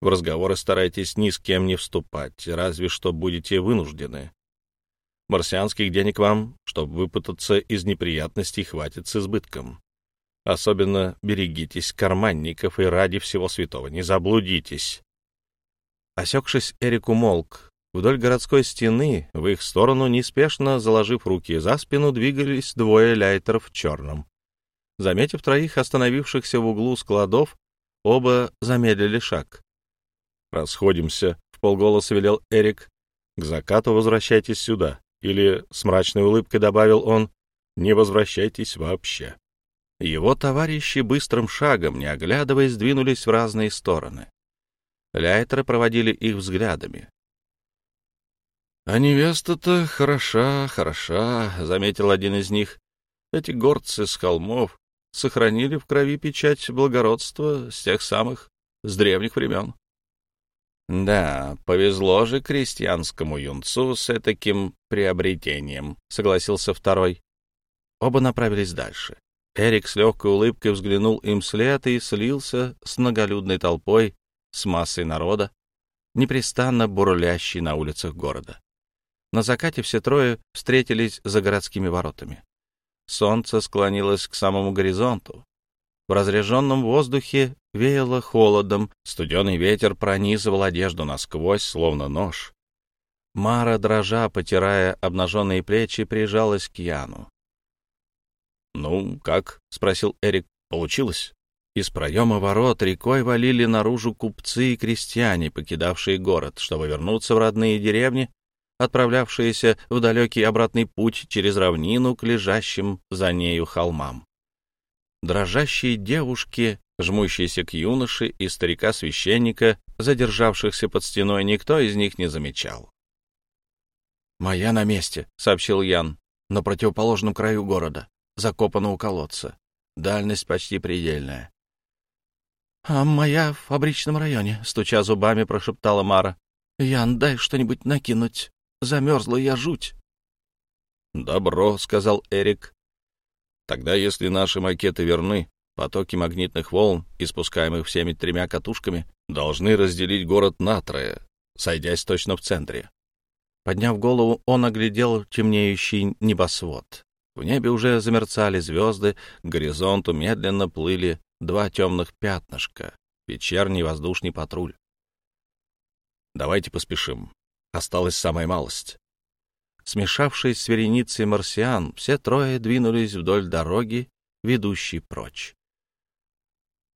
В разговоры старайтесь ни с кем не вступать, разве что будете вынуждены. Марсианских денег вам, чтобы выпутаться из неприятностей, хватит с избытком. Особенно берегитесь карманников и ради всего святого не заблудитесь. Осекшись, Эрик умолк, Вдоль городской стены, в их сторону, неспешно заложив руки за спину, двигались двое ляйтеров в черном. Заметив троих остановившихся в углу складов, оба замедлили шаг. «Расходимся», — в полголоса велел Эрик. «К закату возвращайтесь сюда». Или, с мрачной улыбкой добавил он, «не возвращайтесь вообще». Его товарищи быстрым шагом, не оглядываясь, двинулись в разные стороны. Ляйтеры проводили их взглядами. «А невеста-то хороша, хороша», — заметил один из них. «Эти горцы с холмов сохранили в крови печать благородства с тех самых, с древних времен». «Да, повезло же крестьянскому юнцу с таким приобретением», — согласился второй. Оба направились дальше. Эрик с легкой улыбкой взглянул им вслед и слился с многолюдной толпой, с массой народа, непрестанно бурлящей на улицах города. На закате все трое встретились за городскими воротами. Солнце склонилось к самому горизонту. В разреженном воздухе веяло холодом, студеный ветер пронизывал одежду насквозь, словно нож. Мара, дрожа, потирая обнаженные плечи, прижалась к Яну. «Ну, как?» — спросил Эрик. «Получилось?» Из проема ворот рекой валили наружу купцы и крестьяне, покидавшие город, чтобы вернуться в родные деревни отправлявшиеся в далекий обратный путь через равнину к лежащим за нею холмам. Дрожащие девушки Жмущиеся к юноше и старика-священника, задержавшихся под стеной, никто из них не замечал. «Моя на месте», — сообщил Ян, — «на противоположном краю города, закопана у колодца. Дальность почти предельная». «А моя в фабричном районе», — стуча зубами, прошептала Мара. «Ян, дай что-нибудь накинуть. Замерзла я жуть». «Добро», — сказал Эрик. «Тогда, если наши макеты верны, потоки магнитных волн, испускаемых всеми тремя катушками, должны разделить город на трое, сойдясь точно в центре. Подняв голову, он оглядел темнеющий небосвод. В небе уже замерцали звезды, к горизонту медленно плыли два темных пятнышка, вечерний воздушный патруль. «Давайте поспешим. Осталась самая малость». Смешавшись с вереницей марсиан, все трое двинулись вдоль дороги, ведущей прочь.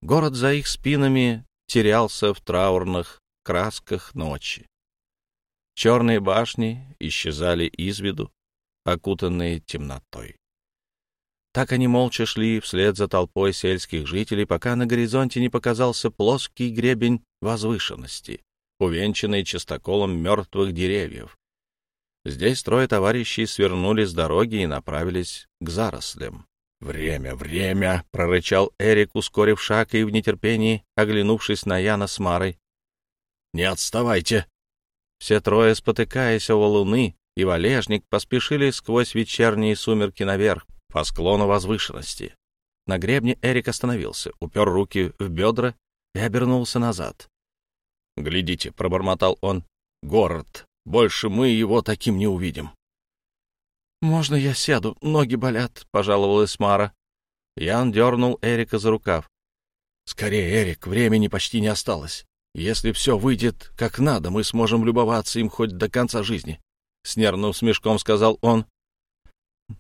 Город за их спинами терялся в траурных красках ночи. Черные башни исчезали из виду, окутанные темнотой. Так они молча шли вслед за толпой сельских жителей, пока на горизонте не показался плоский гребень возвышенности, увенчанный частоколом мертвых деревьев. Здесь трое товарищей свернули с дороги и направились к зарослям. «Время, время!» — прорычал Эрик, ускорив шаг и в нетерпении, оглянувшись на Яна с Марой. «Не отставайте!» Все трое, спотыкаясь о валуны и валежник, поспешили сквозь вечерние сумерки наверх, по склону возвышенности. На гребне Эрик остановился, упер руки в бедра и обернулся назад. «Глядите», — пробормотал он, — «город. Больше мы его таким не увидим». «Можно я сяду? Ноги болят», — пожаловалась Мара. Ян дернул Эрика за рукав. «Скорее, Эрик, времени почти не осталось. Если все выйдет как надо, мы сможем любоваться им хоть до конца жизни», — с нервным смешком сказал он.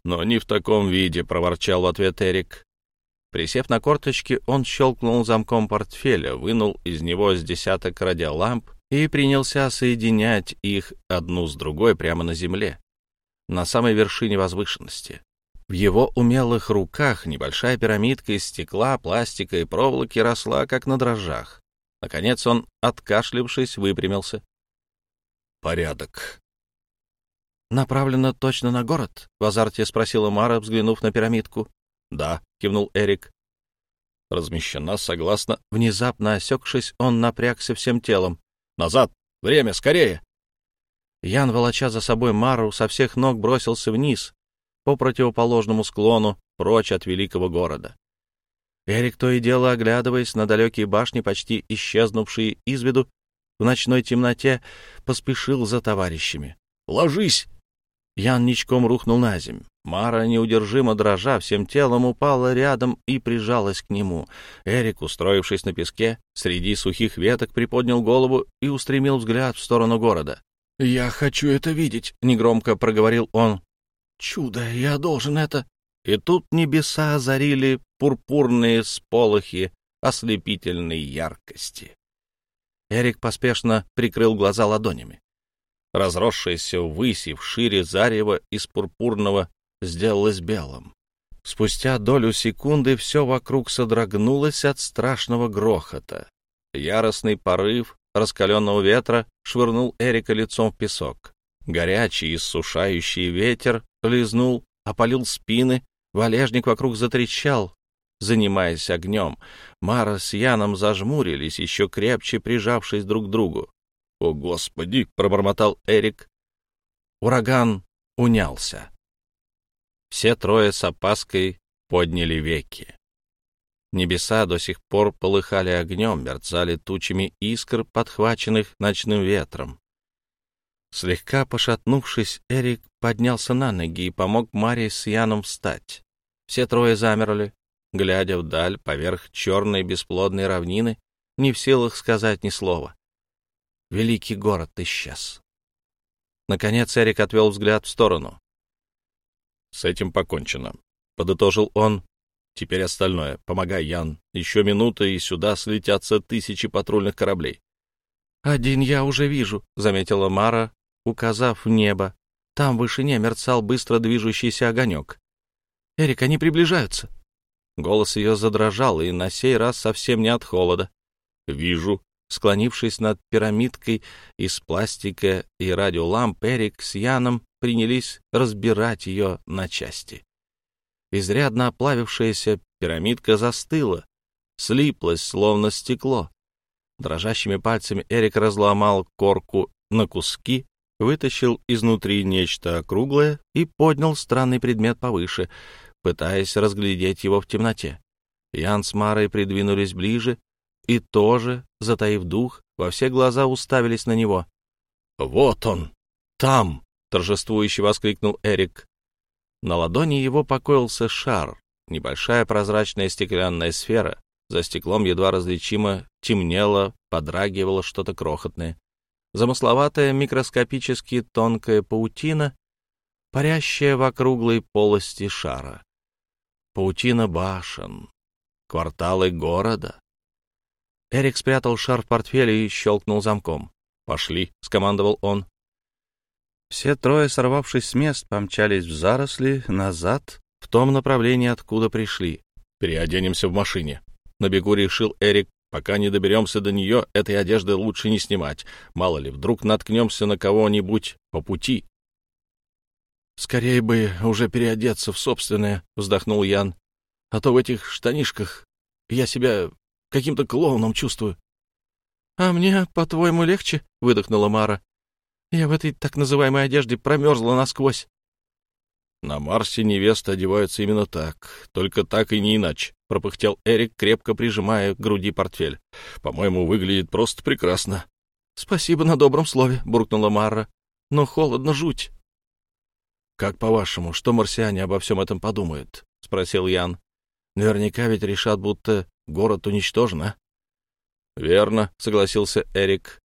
«Но не в таком виде», — проворчал в ответ Эрик. Присев на корточки, он щелкнул замком портфеля, вынул из него с десяток радиоламп и принялся соединять их одну с другой прямо на земле, на самой вершине возвышенности. В его умелых руках небольшая пирамидка из стекла, пластика и проволоки росла, как на дрожжах. Наконец он, откашлившись, выпрямился. «Порядок». «Направлено точно на город?» — в азарте спросила Мара, взглянув на пирамидку. «Да», — кивнул Эрик. «Размещена согласно...» Внезапно осекшись, он напрягся всем телом. «Назад! Время! Скорее!» Ян, волоча за собой Мару, со всех ног бросился вниз, по противоположному склону, прочь от великого города. Эрик, то и дело оглядываясь на далекие башни, почти исчезнувшие из виду, в ночной темноте поспешил за товарищами. «Ложись!» Ян ничком рухнул на земь. Мара, неудержимо дрожа, всем телом упала рядом и прижалась к нему. Эрик, устроившись на песке, среди сухих веток, приподнял голову и устремил взгляд в сторону города. «Я хочу это видеть», — негромко проговорил он. «Чудо, я должен это...» И тут небеса озарили пурпурные сполохи ослепительной яркости. Эрик поспешно прикрыл глаза ладонями. Разросшееся ввысь и вшире зарево из пурпурного сделалось белым. Спустя долю секунды все вокруг содрогнулось от страшного грохота. Яростный порыв раскаленного ветра швырнул Эрика лицом в песок. Горячий, иссушающий ветер лизнул, опалил спины, Валежник вокруг затрещал, занимаясь огнем. Мара с Яном зажмурились, еще крепче прижавшись друг к другу. «О, Господи!» — пробормотал Эрик. Ураган унялся. Все трое с опаской подняли веки. Небеса до сих пор полыхали огнем, мерцали тучами искр, подхваченных ночным ветром. Слегка пошатнувшись, Эрик поднялся на ноги и помог Маре с Яном встать. Все трое замерли, глядя вдаль поверх черной бесплодной равнины, не в силах сказать ни слова. Великий город исчез. Наконец Эрик отвел взгляд в сторону. «С этим покончено», — подытожил он. «Теперь остальное. Помогай, Ян. Еще минута, и сюда слетятся тысячи патрульных кораблей». «Один я уже вижу», — заметила Мара, указав в небо. Там в вышине мерцал быстро движущийся огонек. Эрик, они приближаются. Голос ее задрожал, и на сей раз совсем не от холода. «Вижу». Склонившись над пирамидкой из пластика и радиоламп, Эрик с Яном принялись разбирать ее на части. Изрядно оплавившаяся пирамидка застыла, слиплась, словно стекло. Дрожащими пальцами Эрик разломал корку на куски, вытащил изнутри нечто округлое и поднял странный предмет повыше, пытаясь разглядеть его в темноте. Ян с Марой придвинулись ближе и тоже, затаив дух, во все глаза уставились на него. «Вот он! Там!» — торжествующе воскликнул Эрик. На ладони его покоился шар, небольшая прозрачная стеклянная сфера. За стеклом едва различимо темнело, подрагивало что-то крохотное. Замысловатая микроскопически тонкая паутина, парящая в округлой полости шара. Паутина башен, кварталы города. Эрик спрятал шар в портфеле и щелкнул замком. «Пошли», — скомандовал он. Все трое, сорвавшись с мест, помчались в заросли, назад, в том направлении, откуда пришли. «Переоденемся в машине», — на бегу решил Эрик. «Пока не доберемся до нее, этой одежды лучше не снимать. Мало ли, вдруг наткнемся на кого-нибудь по пути». «Скорее бы уже переодеться в собственное», — вздохнул Ян. «А то в этих штанишках я себя каким-то клоуном чувствую». «А мне, по-твоему, легче?» — выдохнула Мара. Я в этой так называемой одежде промерзла насквозь. На Марсе невесты одеваются именно так, только так и не иначе, — пропыхтел Эрик, крепко прижимая к груди портфель. — По-моему, выглядит просто прекрасно. — Спасибо на добром слове, — буркнула Марра. — Но холодно жуть. — Как по-вашему, что марсиане обо всем этом подумают? — спросил Ян. — Наверняка ведь решат, будто город уничтожен, а? — Верно, — согласился Эрик.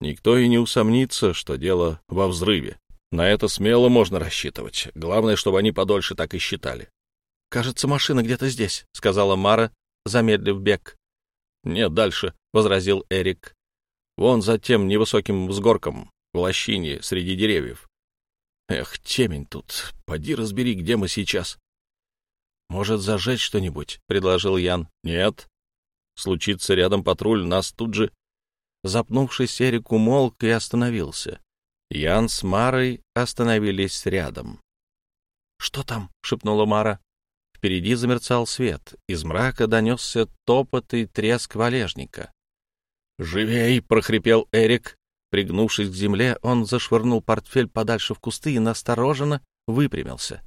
Никто и не усомнится, что дело во взрыве. На это смело можно рассчитывать. Главное, чтобы они подольше так и считали. «Кажется, машина где-то здесь», — сказала Мара, замедлив бег. «Нет, дальше», — возразил Эрик. «Вон за тем невысоким взгорком, в лощине, среди деревьев. Эх, темень тут. Поди разбери, где мы сейчас». «Может, зажечь что-нибудь?» — предложил Ян. «Нет. Случится рядом патруль, нас тут же Запнувшись, Эрик умолк и остановился. Ян с Марой остановились рядом. «Что там?» — шепнула Мара. Впереди замерцал свет. Из мрака донесся топот и треск валежника. «Живей!» — прохрипел Эрик. Пригнувшись к земле, он зашвырнул портфель подальше в кусты и настороженно выпрямился.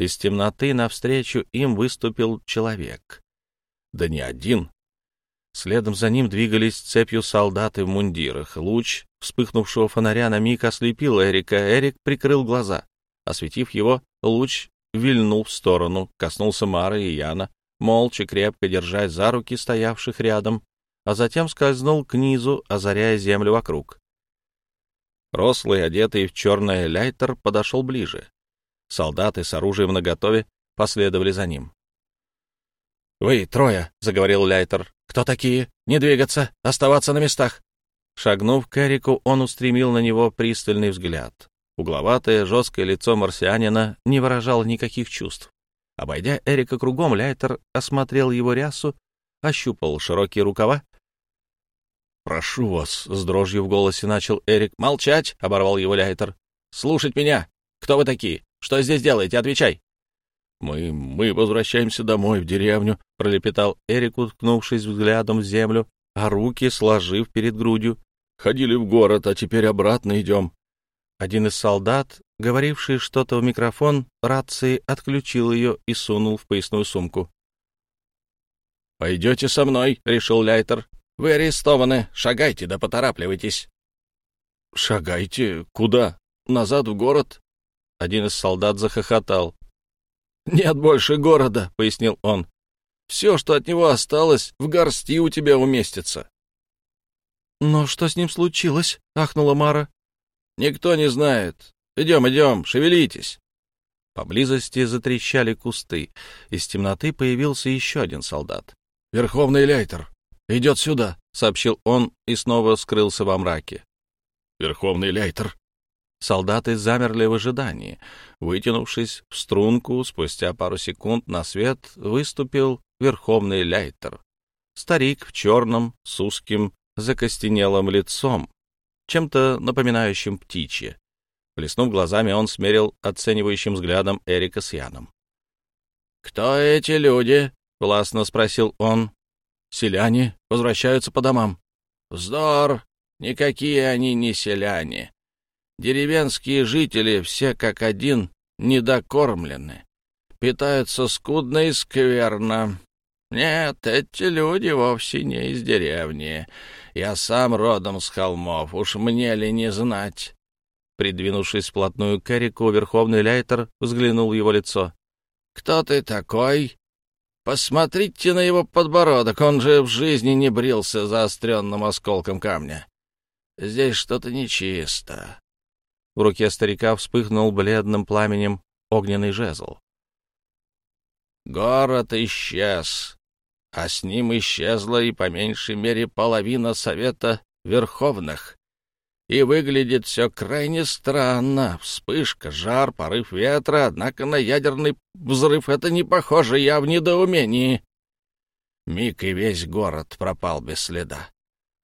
Из темноты навстречу им выступил человек. Да не один, Следом за ним двигались цепью солдаты в мундирах. Луч вспыхнувшего фонаря на миг ослепил Эрика. Эрик прикрыл глаза. Осветив его, луч вильнул в сторону, коснулся Мары и Яна, молча, крепко держась за руки стоявших рядом, а затем скользнул к низу, озаряя землю вокруг. Рослый, одетый в черное ляйтер, подошел ближе. Солдаты с оружием наготове последовали за ним. «Вы трое», — заговорил Ляйтер. «Кто такие? Не двигаться, оставаться на местах». Шагнув к Эрику, он устремил на него пристальный взгляд. Угловатое, жесткое лицо марсианина не выражало никаких чувств. Обойдя Эрика кругом, Ляйтер осмотрел его рясу, ощупал широкие рукава. «Прошу вас», — с дрожью в голосе начал Эрик. «Молчать!» — оборвал его Ляйтер. «Слушать меня! Кто вы такие? Что здесь делаете? Отвечай!» «Мы... мы возвращаемся домой, в деревню», — пролепетал Эрик, уткнувшись взглядом в землю, а руки сложив перед грудью. «Ходили в город, а теперь обратно идем». Один из солдат, говоривший что-то в микрофон, рации отключил ее и сунул в поясную сумку. «Пойдете со мной», — решил Ляйтер. «Вы арестованы. Шагайте да поторапливайтесь». «Шагайте? Куда? Назад в город?» Один из солдат захохотал. «Нет больше города», — пояснил он. «Все, что от него осталось, в горсти у тебя уместится». «Но что с ним случилось?» — ахнула Мара. «Никто не знает. Идем, идем, шевелитесь». Поблизости затрещали кусты. Из темноты появился еще один солдат. «Верховный Лейтер идет сюда», — сообщил он и снова скрылся во мраке. «Верховный Лейтер», Солдаты замерли в ожидании. Вытянувшись в струнку, спустя пару секунд на свет выступил верховный ляйтер. Старик в черном, с узким, закостенелым лицом, чем-то напоминающим птичье. Плеснув глазами, он смерил оценивающим взглядом Эрика с Яном. «Кто эти люди?» — властно спросил он. «Селяне возвращаются по домам». «Вздор! Никакие они не селяне. Деревенские жители все как один недокормлены, питаются скудно и скверно. Нет, эти люди вовсе не из деревни. Я сам родом с холмов, уж мне ли не знать. Придвинувшись вплотную к Эрику, верховный ляйтер взглянул в его лицо. «Кто ты такой?» «Посмотрите на его подбородок, он же в жизни не брился заостренным осколком камня. Здесь что-то нечисто». В руке старика вспыхнул бледным пламенем огненный жезл. «Город исчез, а с ним исчезла и по меньшей мере половина Совета Верховных и выглядит все крайне странно. Вспышка, жар, порыв ветра, однако на ядерный взрыв это не похоже, я в недоумении. Миг и весь город пропал без следа,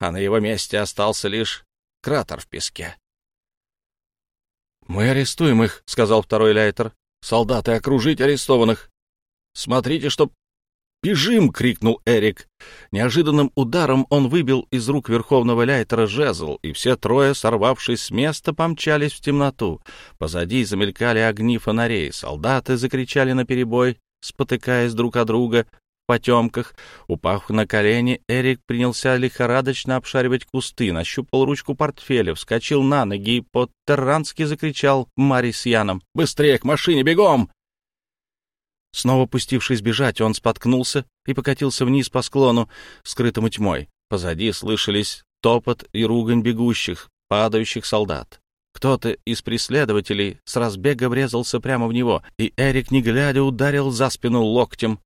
а на его месте остался лишь кратер в песке. «Мы арестуем их», — сказал второй ляйтер. «Солдаты, окружить арестованных! Смотрите, чтоб «Бежим!» — крикнул Эрик. Неожиданным ударом он выбил из рук верховного ляйтера жезл, и все трое, сорвавшись с места, помчались в темноту. Позади замелькали огни фонарей, солдаты закричали наперебой, спотыкаясь друг от друга потемках. Упав на колени, Эрик принялся лихорадочно обшаривать кусты, нащупал ручку портфеля, вскочил на ноги и по-террански закричал Мари с Яном. «Быстрее к машине, бегом!» Снова пустившись бежать, он споткнулся и покатился вниз по склону, скрытому тьмой. Позади слышались топот и ругань бегущих, падающих солдат. Кто-то из преследователей с разбега врезался прямо в него, и Эрик, не глядя, ударил за спину локтем.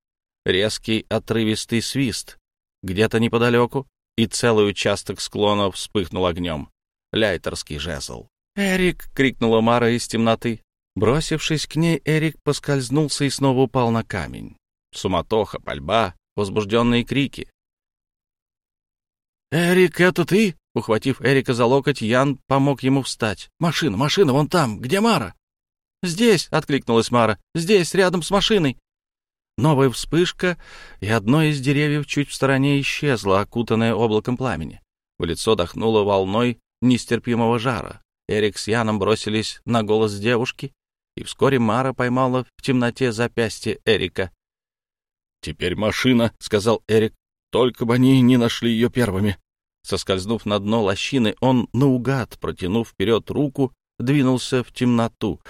Резкий отрывистый свист. Где-то неподалеку, и целый участок склона вспыхнул огнем. Ляйтерский жезл. «Эрик!» — крикнула Мара из темноты. Бросившись к ней, Эрик поскользнулся и снова упал на камень. Суматоха, пальба, возбужденные крики. «Эрик, это ты?» Ухватив Эрика за локоть, Ян помог ему встать. «Машина, машина, вон там! Где Мара?» «Здесь!» — откликнулась Мара. «Здесь, рядом с машиной!» Новая вспышка, и одно из деревьев чуть в стороне исчезло, окутанное облаком пламени. В лицо дохнуло волной нестерпимого жара. Эрик с Яном бросились на голос девушки, и вскоре Мара поймала в темноте запястье Эрика. «Теперь машина», — сказал Эрик, — «только бы они не нашли ее первыми». Соскользнув на дно лощины, он наугад, протянув вперед руку, двинулся в темноту,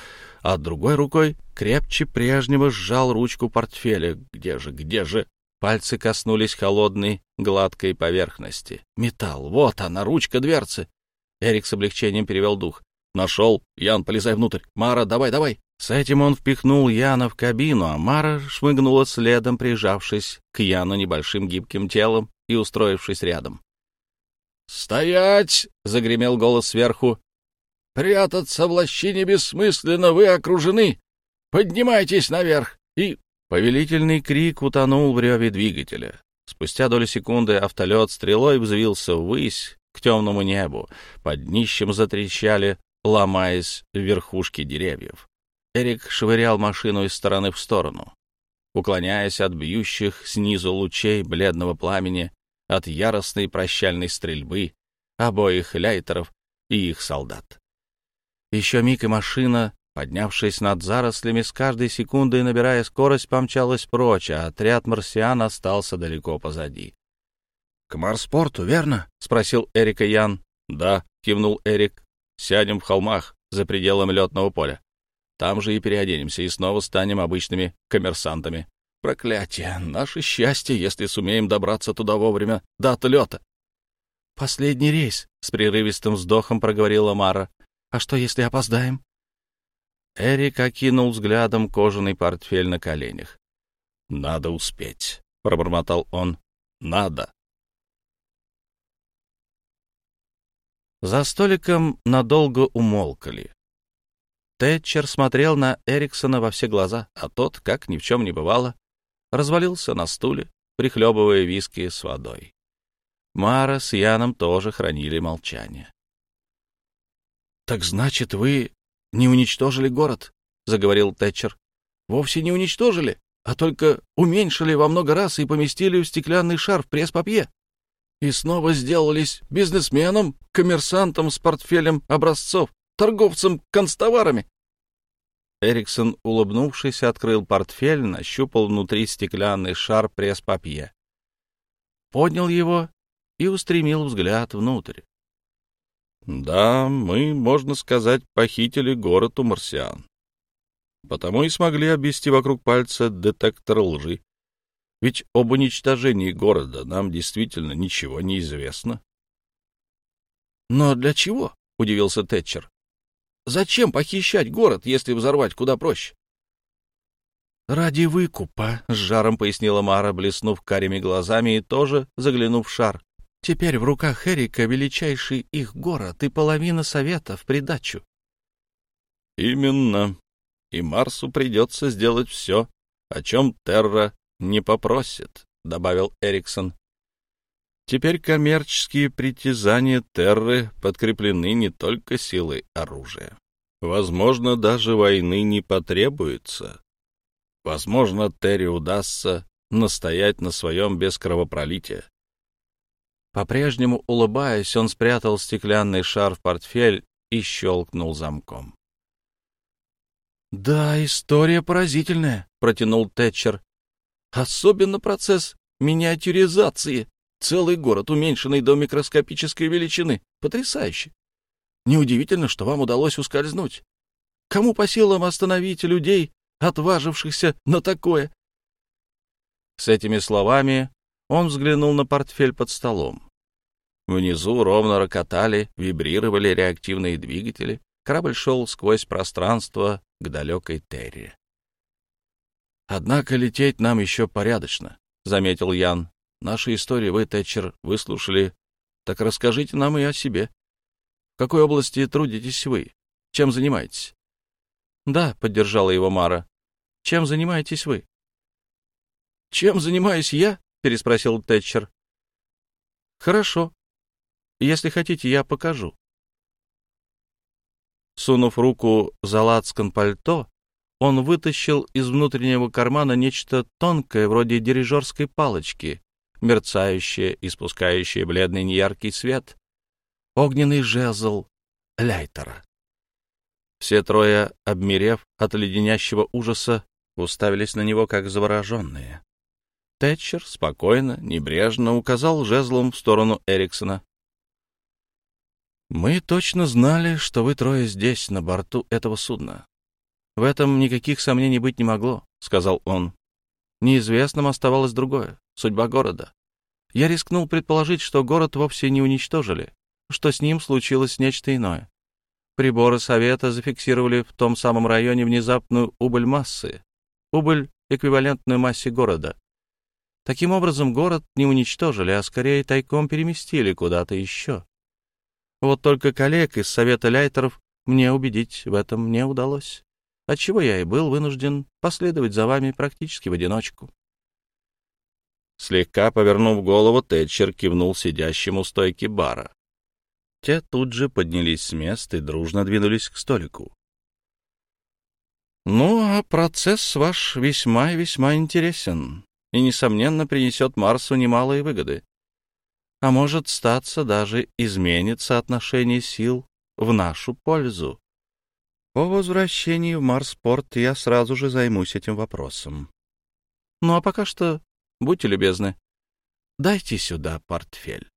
а другой рукой крепче прежнего сжал ручку портфеля. Где же, где же? Пальцы коснулись холодной, гладкой поверхности. Металл. Вот она, ручка дверцы. Эрик с облегчением перевел дух. «Нашел. Ян, полезай внутрь. Мара, давай, давай». С этим он впихнул Яна в кабину, а Мара шмыгнула следом, прижавшись к Яну небольшим гибким телом и устроившись рядом. «Стоять!» — загремел голос сверху. «Прятаться в лощине бессмысленно, вы окружены! Поднимайтесь наверх!» И повелительный крик утонул в реве двигателя. Спустя долю секунды автолет стрелой взвился ввысь к темному небу. Под днищем затрещали ломаясь верхушки деревьев. Эрик швырял машину из стороны в сторону, уклоняясь от бьющих снизу лучей бледного пламени, от яростной прощальной стрельбы обоих ляйтеров и их солдат. Еще миг и машина, поднявшись над зарослями, с каждой секундой набирая скорость, помчалась прочь, а отряд марсиан остался далеко позади. — К Марспорту, верно? — спросил Эрика Ян. — Да, — кивнул Эрик. Сядем в холмах за пределами летного поля. Там же и переоденемся, и снова станем обычными коммерсантами. Проклятие! Наше счастье, если сумеем добраться туда вовремя до отлета. «Последний рейс», — с прерывистым вздохом проговорила Мара. «А что, если опоздаем?» Эрик окинул взглядом кожаный портфель на коленях. «Надо успеть», — пробормотал он. «Надо». За столиком надолго умолкали. Тэтчер смотрел на Эриксона во все глаза, а тот, как ни в чем не бывало, развалился на стуле, прихлебывая виски с водой. Мара с Яном тоже хранили молчание. «Так значит, вы не уничтожили город?» — заговорил Тэтчер. «Вовсе не уничтожили, а только уменьшили во много раз и поместили в стеклянный шар в пресс-папье. И снова сделались бизнесменом, коммерсантом с портфелем образцов, торговцем констоварами». Эриксон, улыбнувшись, открыл портфель, нащупал внутри стеклянный шар пресс-папье. Поднял его и устремил взгляд внутрь. Да, мы, можно сказать, похитили город у марсиан. Потому и смогли обвести вокруг пальца детектор лжи. Ведь об уничтожении города нам действительно ничего не известно. «Но для чего?» — удивился Тэтчер. «Зачем похищать город, если взорвать куда проще?» «Ради выкупа», — с жаром пояснила Мара, блеснув карими глазами и тоже заглянув в шар. Теперь в руках Эрика величайший их город и половина совета в придачу. Именно. И Марсу придется сделать все, о чем Терра не попросит, добавил Эриксон. Теперь коммерческие притязания Терры подкреплены не только силой оружия. Возможно, даже войны не потребуется. Возможно, Терре удастся настоять на своем без кровопролития. По-прежнему улыбаясь, он спрятал стеклянный шар в портфель и щелкнул замком. «Да, история поразительная», — протянул Тэтчер. «Особенно процесс миниатюризации. Целый город, уменьшенный до микроскопической величины. Потрясающе. Неудивительно, что вам удалось ускользнуть. Кому по силам остановить людей, отважившихся на такое?» С этими словами он взглянул на портфель под столом. Внизу ровно рокотали, вибрировали реактивные двигатели. Корабль шел сквозь пространство к далекой Терре. «Однако лететь нам еще порядочно», — заметил Ян. «Наши истории вы, Тэтчер, выслушали. Так расскажите нам и о себе. В какой области трудитесь вы? Чем занимаетесь?» «Да», — поддержала его Мара. «Чем занимаетесь вы?» «Чем занимаюсь я?» — переспросил Тэтчер. «Хорошо. Если хотите, я покажу». Сунув руку за лацкан пальто, он вытащил из внутреннего кармана нечто тонкое, вроде дирижерской палочки, мерцающее, испускающее бледный неяркий свет. Огненный жезл Ляйтера. Все трое, обмерев от леденящего ужаса, уставились на него, как завороженные. Тэтчер спокойно, небрежно указал жезлом в сторону Эриксона. «Мы точно знали, что вы трое здесь, на борту этого судна. В этом никаких сомнений быть не могло», — сказал он. «Неизвестным оставалось другое — судьба города. Я рискнул предположить, что город вовсе не уничтожили, что с ним случилось нечто иное. Приборы Совета зафиксировали в том самом районе внезапную убыль массы, убыль, эквивалентную массе города, Таким образом, город не уничтожили, а скорее тайком переместили куда-то еще. Вот только коллег из Совета Ляйтеров мне убедить в этом не удалось, отчего я и был вынужден последовать за вами практически в одиночку. Слегка повернув голову, Тэтчер кивнул сидящему у стойки бара. Те тут же поднялись с места и дружно двинулись к столику. «Ну, а процесс ваш весьма и весьма интересен», и, несомненно, принесет Марсу немалые выгоды. А может, статься даже изменит соотношение сил в нашу пользу. По возвращении в Марспорт я сразу же займусь этим вопросом. Ну а пока что, будьте любезны, дайте сюда портфель.